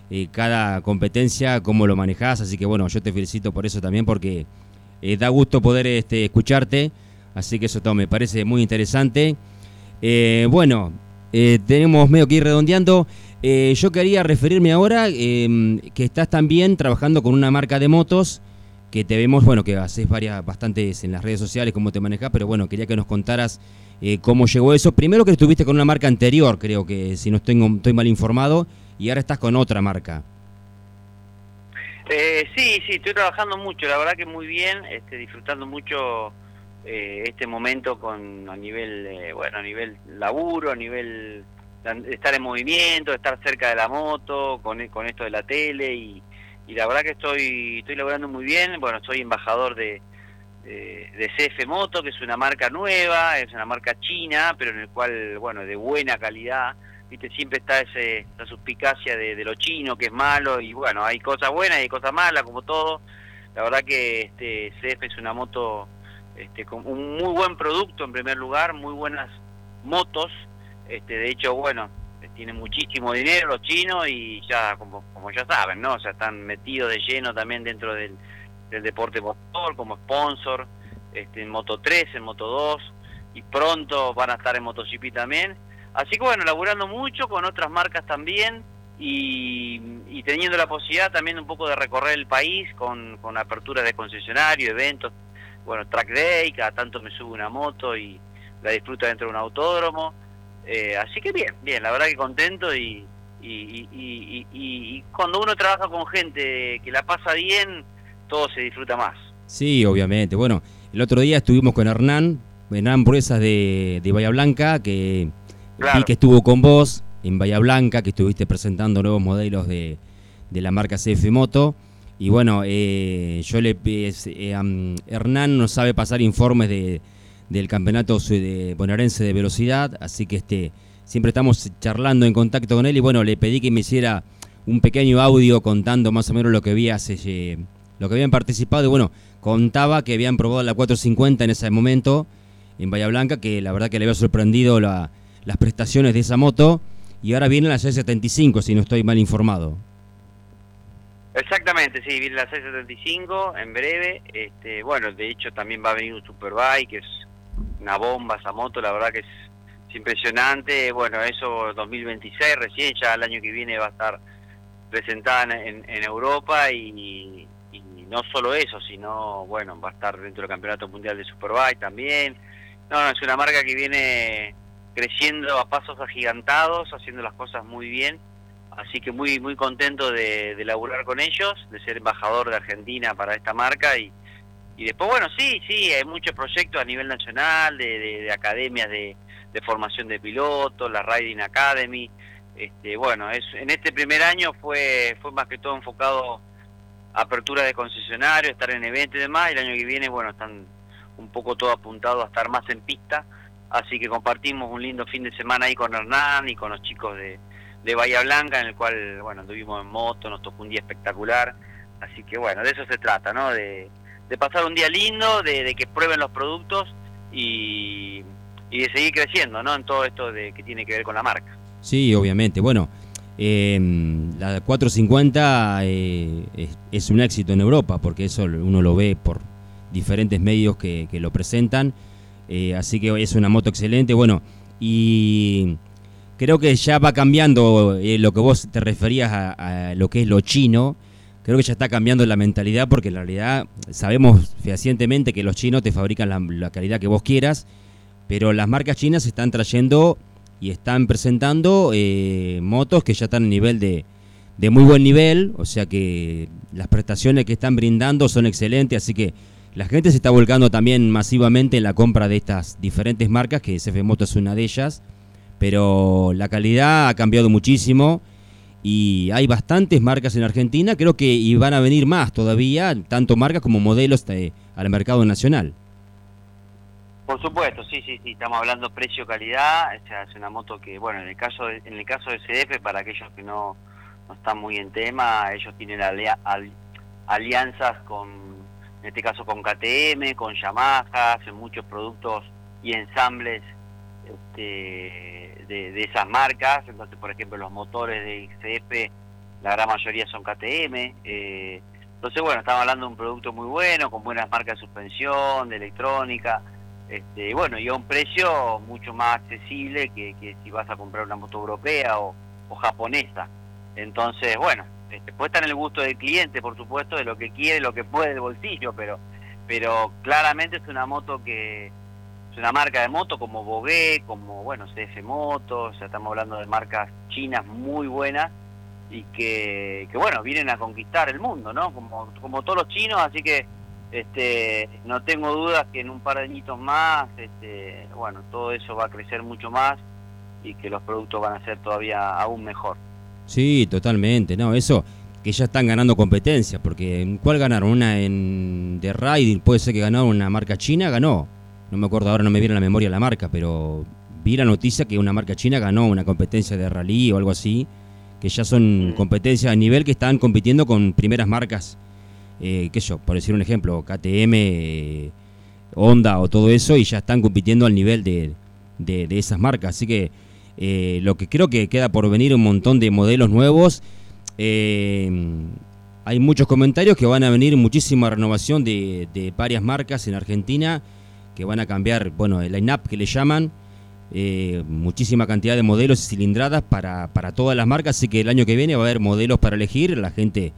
eh, cada competencia, cómo lo manejás, así que bueno, yo te felicito por eso también porque eh, da gusto poder este, escucharte, así que eso todo me parece muy interesante. bueno, eh, tenemos medio que ir redondeando. Eh, yo quería referirme ahora em, que estás también trabajando con una marca de motos que te vemos, bueno, que haces varias, bastantes en las redes sociales, cómo te manejas, pero bueno, quería que nos contaras eh, cómo llegó eso. Primero que estuviste con una marca anterior, creo que si no estoy mal informado, y ahora estás con otra marca. Sí, sí, estoy trabajando mucho, la verdad que muy bien, este, disfrutando mucho eh, este momento con a nivel eh, bueno a nivel laburo a nivel de estar en movimiento estar cerca de la moto con, esto de la tele y, la verdad que estoy estoy logrando muy bien. Bueno soy embajador de, de, CF Moto que es una marca nueva es una marca china pero en el cual bueno de buena calidad viste siempre está ese, esa suspicacia de, de lo chino que es malo y bueno hay cosas buenas y hay cosas malas como todo la verdad que este CF es una moto este, con un muy buen producto en primer lugar, muy buenas motos, este, de hecho, bueno, eh, tienen muchísimo dinero los chinos y ya, como, como ya saben, ¿no? O sea, están metidos de lleno también dentro del, deporte motor, como sponsor, este, en Moto 3, en Moto 2, y pronto van a estar en MotoGP también. Así que bueno, laburando mucho con otras marcas también y, y teniendo la posibilidad también un poco de recorrer el país con, con apertura de concesionario, eventos, bueno, track day, cada tanto me subo una moto y la disfruto dentro de un autódromo. Eh, así que bien, bien, la verdad que contento y, y, cuando uno trabaja con gente que la pasa bien, todo se disfruta más. Sí, obviamente. Bueno, el otro día estuvimos con Hernán, Hernán Bruesas de, de Bahía Blanca, que vi que estuvo con vos en Bahía Blanca, que estuviste presentando nuevos modelos de, de la marca CF Moto. Y bueno, eh, yo le eh, Hernán no sabe pasar informes de, del campeonato de bonaerense de velocidad, así que este siempre estamos charlando en contacto con él. Y bueno, le pedí que me hiciera un pequeño audio contando más o menos lo que había eh, lo que habían participado. Y bueno, contaba que habían probado la 450 en ese momento en Bahía Blanca, que la verdad que le había sorprendido la, las prestaciones de esa moto y ahora viene la 675 si no estoy mal informado. Exactamente, sí, viene la 675 en breve. Este, bueno, de hecho también va a venir un Superbike, que es una bomba esa moto, la verdad que es, impresionante. Bueno, eso 2026 recién, ya el año que viene va a estar presentada en, Europa y, no solo eso, sino, bueno, va a estar dentro del Campeonato Mundial de Superbike también. No, no, es una marca que viene creciendo a pasos agigantados, haciendo las cosas muy bien. Así que muy muy contento de, de laburar con ellos, de ser embajador de Argentina para esta marca y, y después, bueno, sí, sí, hay muchos proyectos a nivel nacional, de, de, academias de, de, formación de pilotos, la Riding Academy. Este, bueno, es, en este primer año fue, fue más que todo enfocado a apertura de concesionario, estar en eventos y demás. El año que viene, bueno, están un poco todo apuntado a estar más en pista. Así que compartimos un lindo fin de semana ahí con Hernán y con los chicos de, Bahía Blanca, en el cual, bueno, anduvimos en moto, nos tocó un día espectacular. Así que, bueno, de eso se trata, ¿no? De, pasar un día lindo, de, que prueben los productos y, de seguir creciendo, ¿no? En todo esto de que tiene que ver con la marca. Sí, obviamente. Bueno, eh, la 450 eh, es, un éxito en Europa, porque eso uno lo ve por diferentes medios que, lo presentan. Eh, así que es una moto excelente. Bueno, y creo que ya va cambiando lo que vos te referías a, lo que es lo chino creo que ya está cambiando la mentalidad porque en realidad sabemos fehacientemente que los chinos te fabrican la, calidad que vos quieras, pero las marcas chinas están trayendo y están presentando eh, motos que ya están a nivel de, de muy buen nivel, o sea que las prestaciones que están brindando son excelentes, así que la gente se está volcando también masivamente en la compra de estas diferentes marcas, que SF Moto es una de ellas, pero la calidad ha cambiado muchísimo y hay bastantes marcas en Argentina, creo que y van a venir más todavía, tanto marcas como modelos eh, al mercado nacional. Por supuesto, sí, sí, sí, estamos hablando precio-calidad, es una moto que, bueno, en el caso de, en el caso de CF, para aquellos que no, no están muy en tema, ellos tienen alianzas con, en este caso con KTM, con Yamaha, hacen muchos productos y ensambles este, de, esas marcas. Entonces, por ejemplo, los motores de XF, la gran mayoría son KTM. Eh, entonces, bueno, estamos hablando de un producto muy bueno, con buenas marcas de suspensión, de electrónica. Este, bueno, y a un precio mucho más accesible que, si vas a comprar una moto europea o, japonesa. Entonces, bueno, después está en el gusto del cliente, por supuesto, de lo que quiere, lo que puede el bolsillo, pero, pero claramente es una moto que, es una marca de moto como Bogué, como bueno CF Motos, ya estamos hablando de marcas chinas muy buenas y que, que, bueno vienen a conquistar el mundo, ¿no? Como, como todos los chinos, así que este no tengo dudas que en un par de añitos más, este, bueno todo eso va a crecer mucho más y que los productos van a ser todavía aún mejor. Sí, totalmente, no eso que ya están ganando competencia, porque ¿cuál ganaron? Una en de riding, puede ser que ganaron una marca china, ganó no me acuerdo ahora, no me viene a la memoria la marca, pero vi la noticia que una marca china ganó una competencia de rally o algo así, que ya son mm. competencias a nivel que están compitiendo con primeras marcas, eh, qué sé yo, por decir un ejemplo, KTM, eh, Honda o todo eso, y ya están compitiendo al nivel de, de, esas marcas. Así que eh, lo que creo que queda por venir un montón de modelos nuevos. hay muchos comentarios que van a venir muchísima renovación de, de varias marcas en Argentina que van a cambiar, bueno, el line-up que le llaman, eh, muchísima cantidad de modelos y cilindradas para, para todas las marcas, así que el año que viene va a haber modelos para elegir, la gente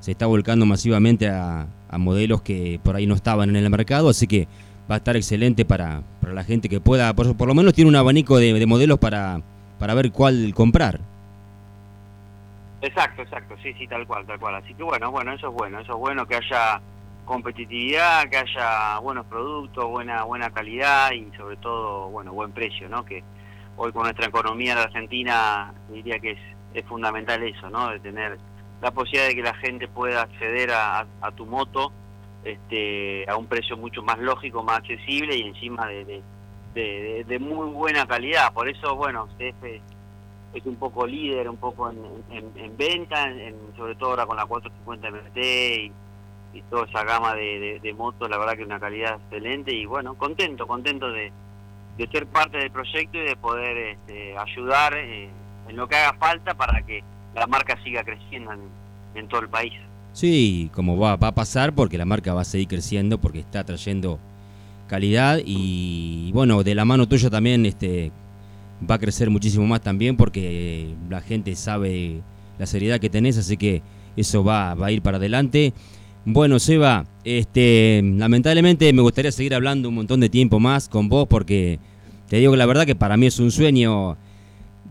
se está volcando masivamente a, modelos que por ahí no estaban en el mercado, así que va a estar excelente para, para la gente que pueda, por, por lo menos tiene un abanico de, de modelos para, para ver cuál comprar. Exacto, exacto, sí, sí, tal cual, tal cual. Así que bueno, bueno, eso es bueno, eso es bueno que haya competitividad, que haya buenos productos, buena buena calidad y sobre todo, bueno, buen precio, ¿no? Que hoy con nuestra economía de Argentina diría que es, es fundamental eso, ¿no? De tener la posibilidad de que la gente pueda acceder a, tu moto este, a un precio mucho más lógico, más accesible y encima de, de, muy buena calidad. Por eso, bueno, CF es un poco líder, un poco en, en, venta, en, sobre todo ahora con la 450 MT y y toda esa gama de, motos, la verdad que una calidad excelente y bueno, contento, contento de, ser parte del proyecto y de poder este, ayudar eh, en lo que haga falta para que la marca siga creciendo en, todo el país. Sí, como va, va a pasar porque la marca va a seguir creciendo porque está trayendo calidad y bueno, de la mano tuya también este va a crecer muchísimo más también porque la gente sabe la seriedad que tenés, así que eso va, va a ir para adelante. Bueno, Seba, este, lamentablemente me gustaría seguir hablando un montón de tiempo más con vos porque te digo que la verdad que para mí es un sueño.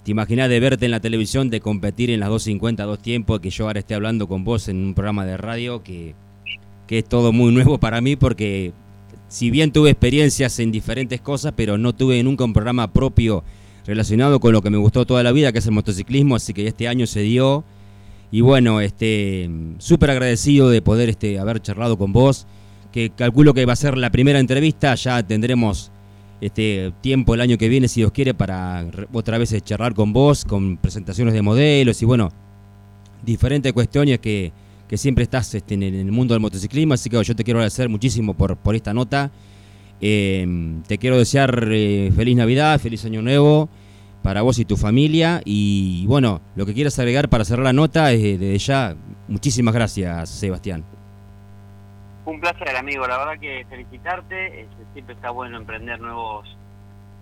Te imaginas de verte en la televisión, de competir en las 2.50, dos tiempos, que yo ahora esté hablando con vos en un programa de radio que, que es todo muy nuevo para mí porque si bien tuve experiencias en diferentes cosas, pero no tuve nunca un programa propio relacionado con lo que me gustó toda la vida, que es el motociclismo, así que este año se dio. Y bueno, este, súper agradecido de poder este, haber charlado con vos, que calculo que va a ser la primera entrevista, ya tendremos este tiempo el año que viene, si Dios quiere, para otra vez charlar con vos, con presentaciones de modelos y bueno, diferentes cuestiones que, que siempre estás este, en el mundo del motociclismo, así que yo te quiero agradecer muchísimo por, por esta nota. Eh, te quiero desear eh, feliz Navidad, feliz Año Nuevo para vos y tu familia. Y bueno, lo que quieras agregar para cerrar la nota es desde ya, muchísimas gracias, Sebastián. Un placer, amigo. La verdad que felicitarte. Este, siempre está bueno emprender nuevos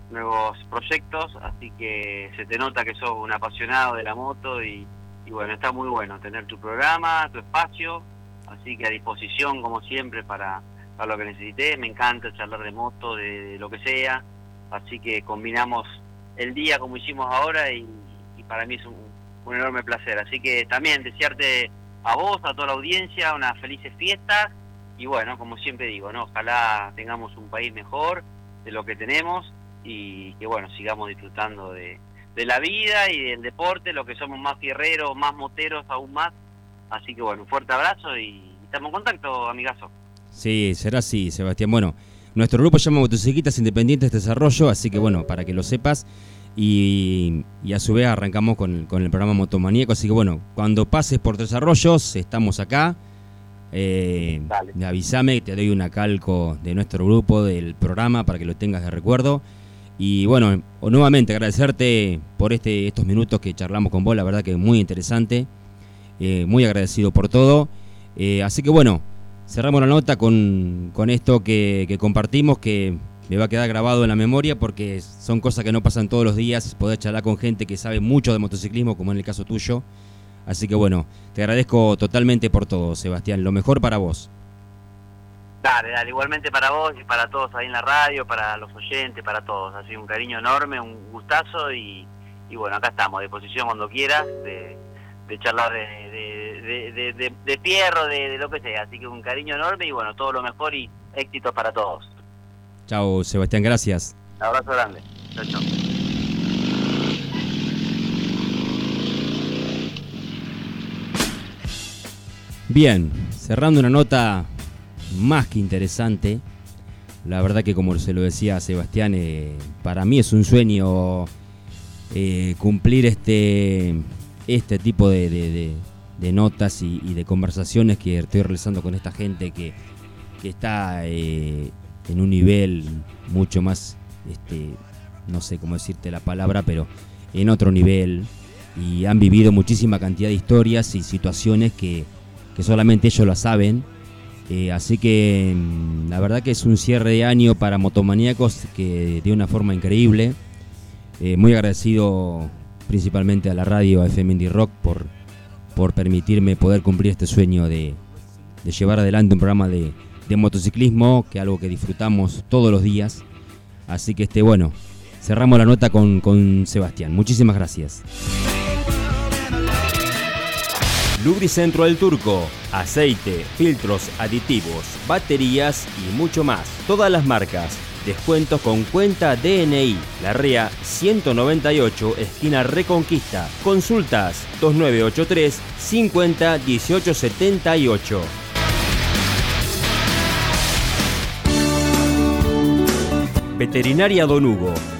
nuevos proyectos, así que se te nota que sos un apasionado de la moto y, bueno, está muy bueno tener tu programa, tu espacio, así que a disposición como siempre para, para lo que necesites. Me encanta charlar de moto, de lo que sea, así que combinamos el día como hicimos ahora y, para mí es un, enorme placer. Así que también desearte a vos, a toda la audiencia, unas felices fiestas y bueno, como siempre digo, no ojalá tengamos un país mejor de lo que tenemos y que bueno, sigamos disfrutando de, la vida y del deporte, lo que somos más fierreros, más moteros aún más. Así que bueno, un fuerte abrazo y estamos en contacto, amigazo. Sí, será así, Sebastián. Bueno, nuestro grupo se llama Motociclistas Independientes Desarrollo, así que bueno, para que lo sepas. Y, a su vez arrancamos con, el programa Motomaníaco. Así que bueno, cuando pases por Desarrollos, estamos acá. Eh, avísame, te doy una calco de nuestro grupo, del programa, para que lo tengas de recuerdo. Y bueno, nuevamente agradecerte por este, estos minutos que charlamos con vos, la verdad que es muy interesante. Eh, muy agradecido por todo. Eh, así que bueno, cerramos la nota con, esto que, compartimos, que me va a quedar grabado en la memoria porque son cosas que no pasan todos los días, poder charlar con gente que sabe mucho de motociclismo, como en el caso tuyo. Así que bueno, te agradezco totalmente por todo, Sebastián. Lo mejor para vos. Dale, dale, igualmente para vos y para todos ahí en la radio, para los oyentes, para todos. Así un cariño enorme, un gustazo y, bueno, acá estamos, a disposición cuando quieras de, charlar de de, de, de, fierro, de, lo que sea. Así que un cariño enorme y bueno, todo lo mejor y éxitos para todos. Chao, Sebastián, gracias. Un abrazo grande. Chao, chao. Bien, cerrando una nota más que interesante. La verdad que como se lo decía Sebastián, eh, para mí es un sueño eh, cumplir este, este tipo de, notas y, de conversaciones que estoy realizando con esta gente que, está eh, en un nivel mucho más, este, no sé cómo decirte la palabra, pero en otro nivel y han vivido muchísima cantidad de historias y situaciones que, solamente ellos lo saben. Eh, así que mm, la verdad que es un cierre de año para motomaníacos que de una forma increíble. Eh, muy agradecido principalmente a la radio FM Indie Rock por por permitirme poder cumplir este sueño de, llevar adelante un programa de, motociclismo, que es algo que disfrutamos todos los días. Así que este, bueno, cerramos la nota con, con Sebastián. Muchísimas gracias. Lubricentro del Turco, aceite, filtros, aditivos, baterías y mucho más. Todas las marcas Descuentos con cuenta DNI. La REA 198, esquina Reconquista. Consultas 2983 50 1878. Veterinaria Don Hugo.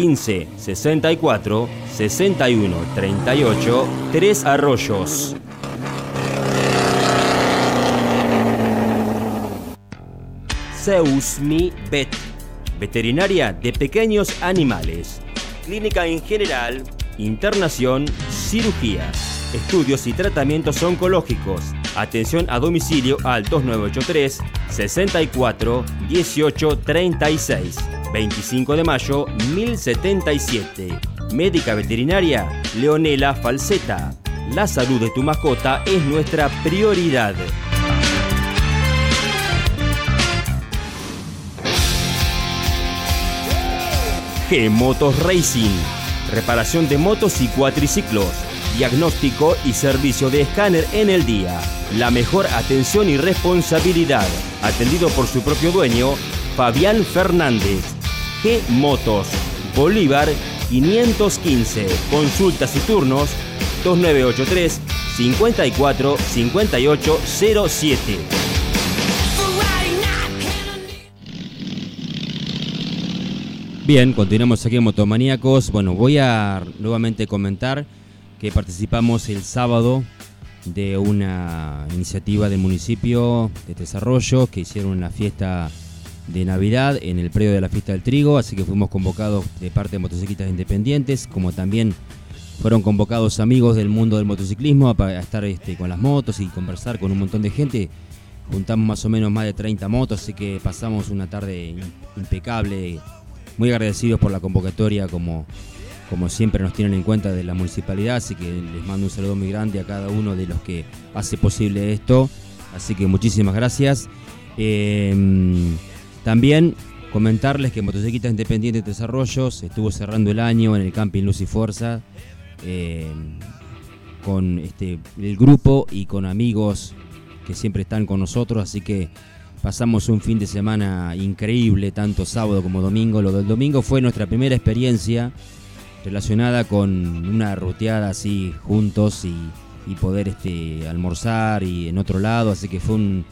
15 64 61 38 3 Arroyos. Zeus Mi Vet. Veterinaria de pequeños animales. Clínica en general. Internación. Cirugías. Estudios y tratamientos oncológicos. Atención a domicilio al 2983 64 18 36. 25 de mayo 1077. Médica veterinaria Leonela Falseta. La salud de tu mascota es nuestra prioridad. G-Motos Racing. Reparación de motos y cuatriciclos. Diagnóstico y servicio de escáner en el día. La mejor atención y responsabilidad. Atendido por su propio dueño, Fabián Fernández. G-Motos. Bolívar 515. Consultas y turnos 2983 54 58 07. Bien, continuamos aquí en Motomaníacos. Bueno, voy a nuevamente comentar que participamos el sábado de una iniciativa del municipio de Desarrollo que hicieron una fiesta de Navidad en el predio de la fiesta del trigo, así que fuimos convocados de parte de motociclistas independientes, como también fueron convocados amigos del mundo del motociclismo a, estar este, con las motos y conversar con un montón de gente. Juntamos más o menos más de 30 motos, así que pasamos una tarde impecable, muy agradecidos por la convocatoria como, como siempre nos tienen en cuenta de la municipalidad, así que les mando un saludo muy grande a cada uno de los que hace posible esto, así que muchísimas gracias. Em, también comentarles que Motociclistas Independientes de Desarrollos estuvo cerrando el año en el Camping Luz y Fuerza em, con este, el grupo y con amigos que siempre están con nosotros, así que pasamos un fin de semana increíble, tanto sábado como domingo. Lo del domingo fue nuestra primera experiencia relacionada con una ruteada así juntos y, poder este, almorzar y en otro lado, así que fue un,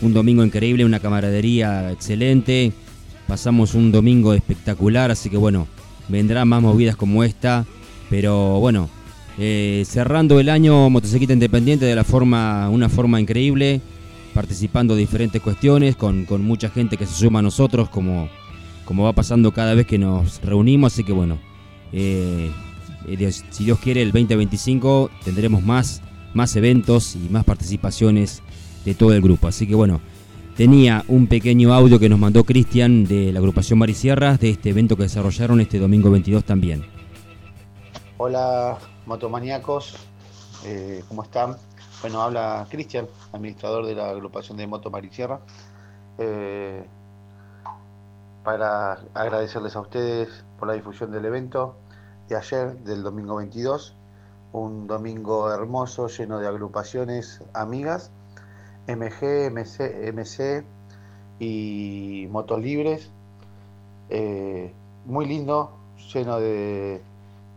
un domingo increíble, una camaradería excelente. Pasamos un domingo espectacular, así que bueno, vendrán más movidas como esta. Pero bueno, eh, cerrando el año motocicleta independiente de la forma, una forma increíble, participando de diferentes cuestiones, con, mucha gente que se suma a nosotros, como, como va pasando cada vez que nos reunimos. Así que bueno, eh, eh, si Dios quiere, el 2025 tendremos más, más eventos y más participaciones de todo el grupo. Así que bueno, tenía un pequeño audio que nos mandó Cristian de la agrupación Marisierras de este evento que desarrollaron este domingo 22 también. Hola, motomaníacos, eh, ¿cómo están? Bueno, habla Cristian, administrador de la agrupación de Moto Marisierra. Para agradecerles a ustedes por la difusión del evento de ayer, del domingo 22. Un domingo hermoso, lleno de agrupaciones amigas MG, MC, y motos libres. Eh, muy lindo, lleno de,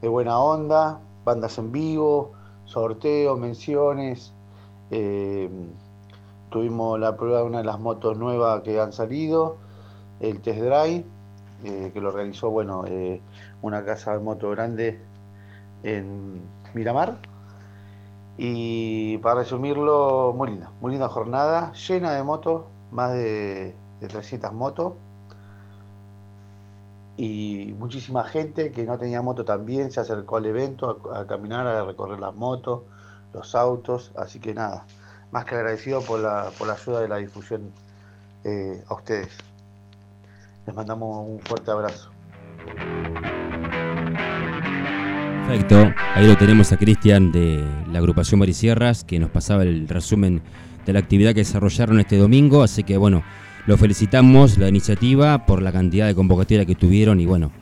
buena onda, bandas en vivo, sorteos, menciones. Eh, tuvimos la prueba de una de las motos nuevas que han salido, el test drive, eh, que lo realizó bueno, una casa de moto grande en Miramar. Y para resumirlo, muy linda, muy linda jornada, llena de motos, más de, 300 motos. Y muchísima gente que no tenía moto también se acercó al evento a, caminar, a recorrer las motos, los autos. Así que nada, más que agradecido por la, por la ayuda de la difusión eh, a ustedes. Les mandamos un fuerte abrazo. Perfecto, ahí lo tenemos a Cristian de la agrupación Marisierras que nos pasaba el resumen de la actividad que desarrollaron este domingo, así que bueno, lo felicitamos la iniciativa por la cantidad de convocatoria que tuvieron y bueno,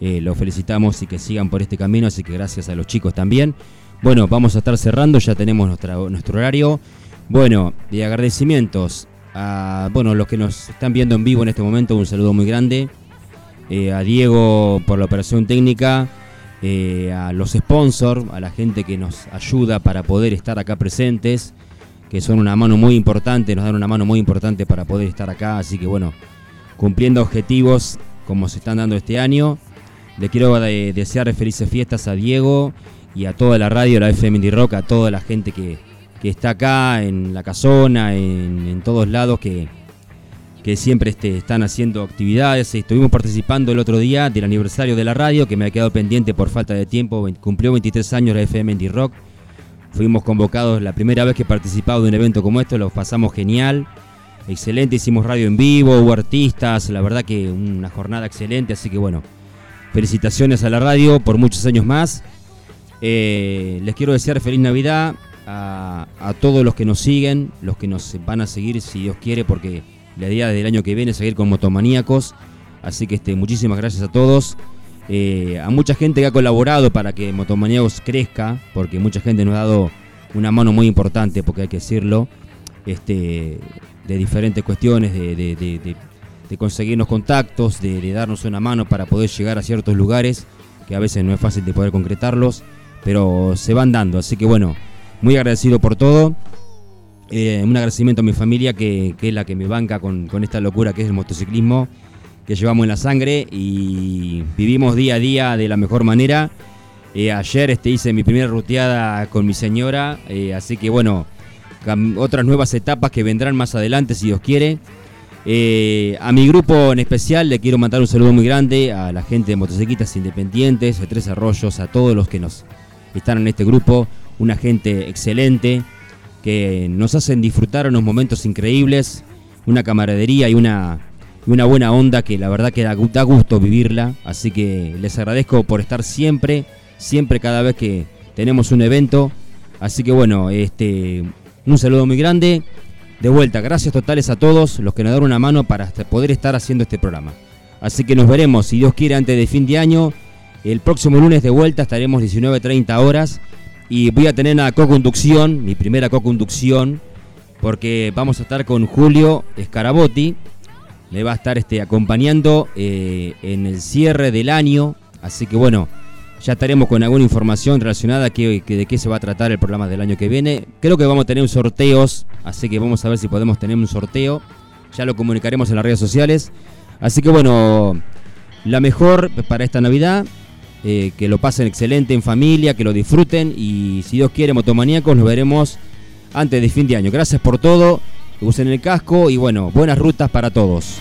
eh, lo felicitamos y que sigan por este camino, así que gracias a los chicos también. Bueno, vamos a estar cerrando, ya tenemos nuestro horario. Bueno, de agradecimientos a bueno, los que nos están viendo en vivo en este momento, un saludo muy grande. Eh, a Diego por la operación técnica, eh, a los sponsors, a la gente que nos ayuda para poder estar acá presentes, que son una mano muy importante, nos dan una mano muy importante para poder estar acá, así que bueno, cumpliendo objetivos como se están dando este año. Le quiero desear felices fiestas a Diego y a toda la radio, la FM Indie Rock, a toda la gente que, está acá en la casona, en todos lados, que, que siempre este, están haciendo actividades. Estuvimos participando el otro día del aniversario de la radio, que me ha quedado pendiente por falta de tiempo. Cumplió 23 años la FM Indie Rock. Fuimos convocados la primera vez que he participado de un evento como esto, lo pasamos genial. Excelente, hicimos radio en vivo, hubo artistas, la verdad que una jornada excelente, así que bueno, felicitaciones a la radio por muchos años más. Eh, les quiero desear feliz Navidad a todos los que nos siguen, los que nos van a seguir si Dios quiere, porque la idea del año que viene es seguir con Motomaníacos. Así que este, muchísimas gracias a todos. Eh, a mucha gente que ha colaborado para que Motomaníacos crezca, porque mucha gente nos ha dado una mano muy importante, porque hay que decirlo, este, de diferentes cuestiones, de, conseguirnos contactos, de, darnos una mano para poder llegar a ciertos lugares, que a veces no es fácil de poder concretarlos, pero se van dando. Así que bueno, muy agradecido por todo. Eh, un agradecimiento a mi familia que, es la que me banca con, esta locura que es el motociclismo que llevamos en la sangre y vivimos día a día de la mejor manera. Eh, ayer este, hice mi primera ruteada con mi señora, eh, así que bueno, otras nuevas etapas que vendrán más adelante si Dios quiere. a mi grupo en especial le quiero mandar un saludo muy grande a la gente de motociclistas independientes, de Tres Arroyos, a todos los que nos están en este grupo, una gente excelente que nos hacen disfrutar unos momentos increíbles, una camaradería y una, una buena onda que la verdad que da, gusto vivirla. Así que les agradezco por estar siempre, siempre cada vez que tenemos un evento. Así que bueno, este, un saludo muy grande. De vuelta, gracias totales a todos los que nos dan una mano para poder estar haciendo este programa. Así que nos veremos, si Dios quiere, antes de fin de año. El próximo lunes de vuelta estaremos 19.30 horas y voy a tener una co-conducción, mi primera co-conducción, porque vamos a estar con Julio Scarabotti, le va a estar este, acompañando eh, en el cierre del año, así que bueno, ya estaremos con alguna información relacionada a que, de qué se va a tratar el programa del año que viene. Creo que vamos a tener sorteos, así que vamos a ver si podemos tener un sorteo, ya lo comunicaremos en las redes sociales. Así que bueno, la mejor para esta Navidad, eh, que lo pasen excelente en familia, que lo disfruten y si Dios quiere, motomaníacos, nos veremos antes de fin de año. Gracias por todo, usen el casco y bueno, buenas rutas para todos.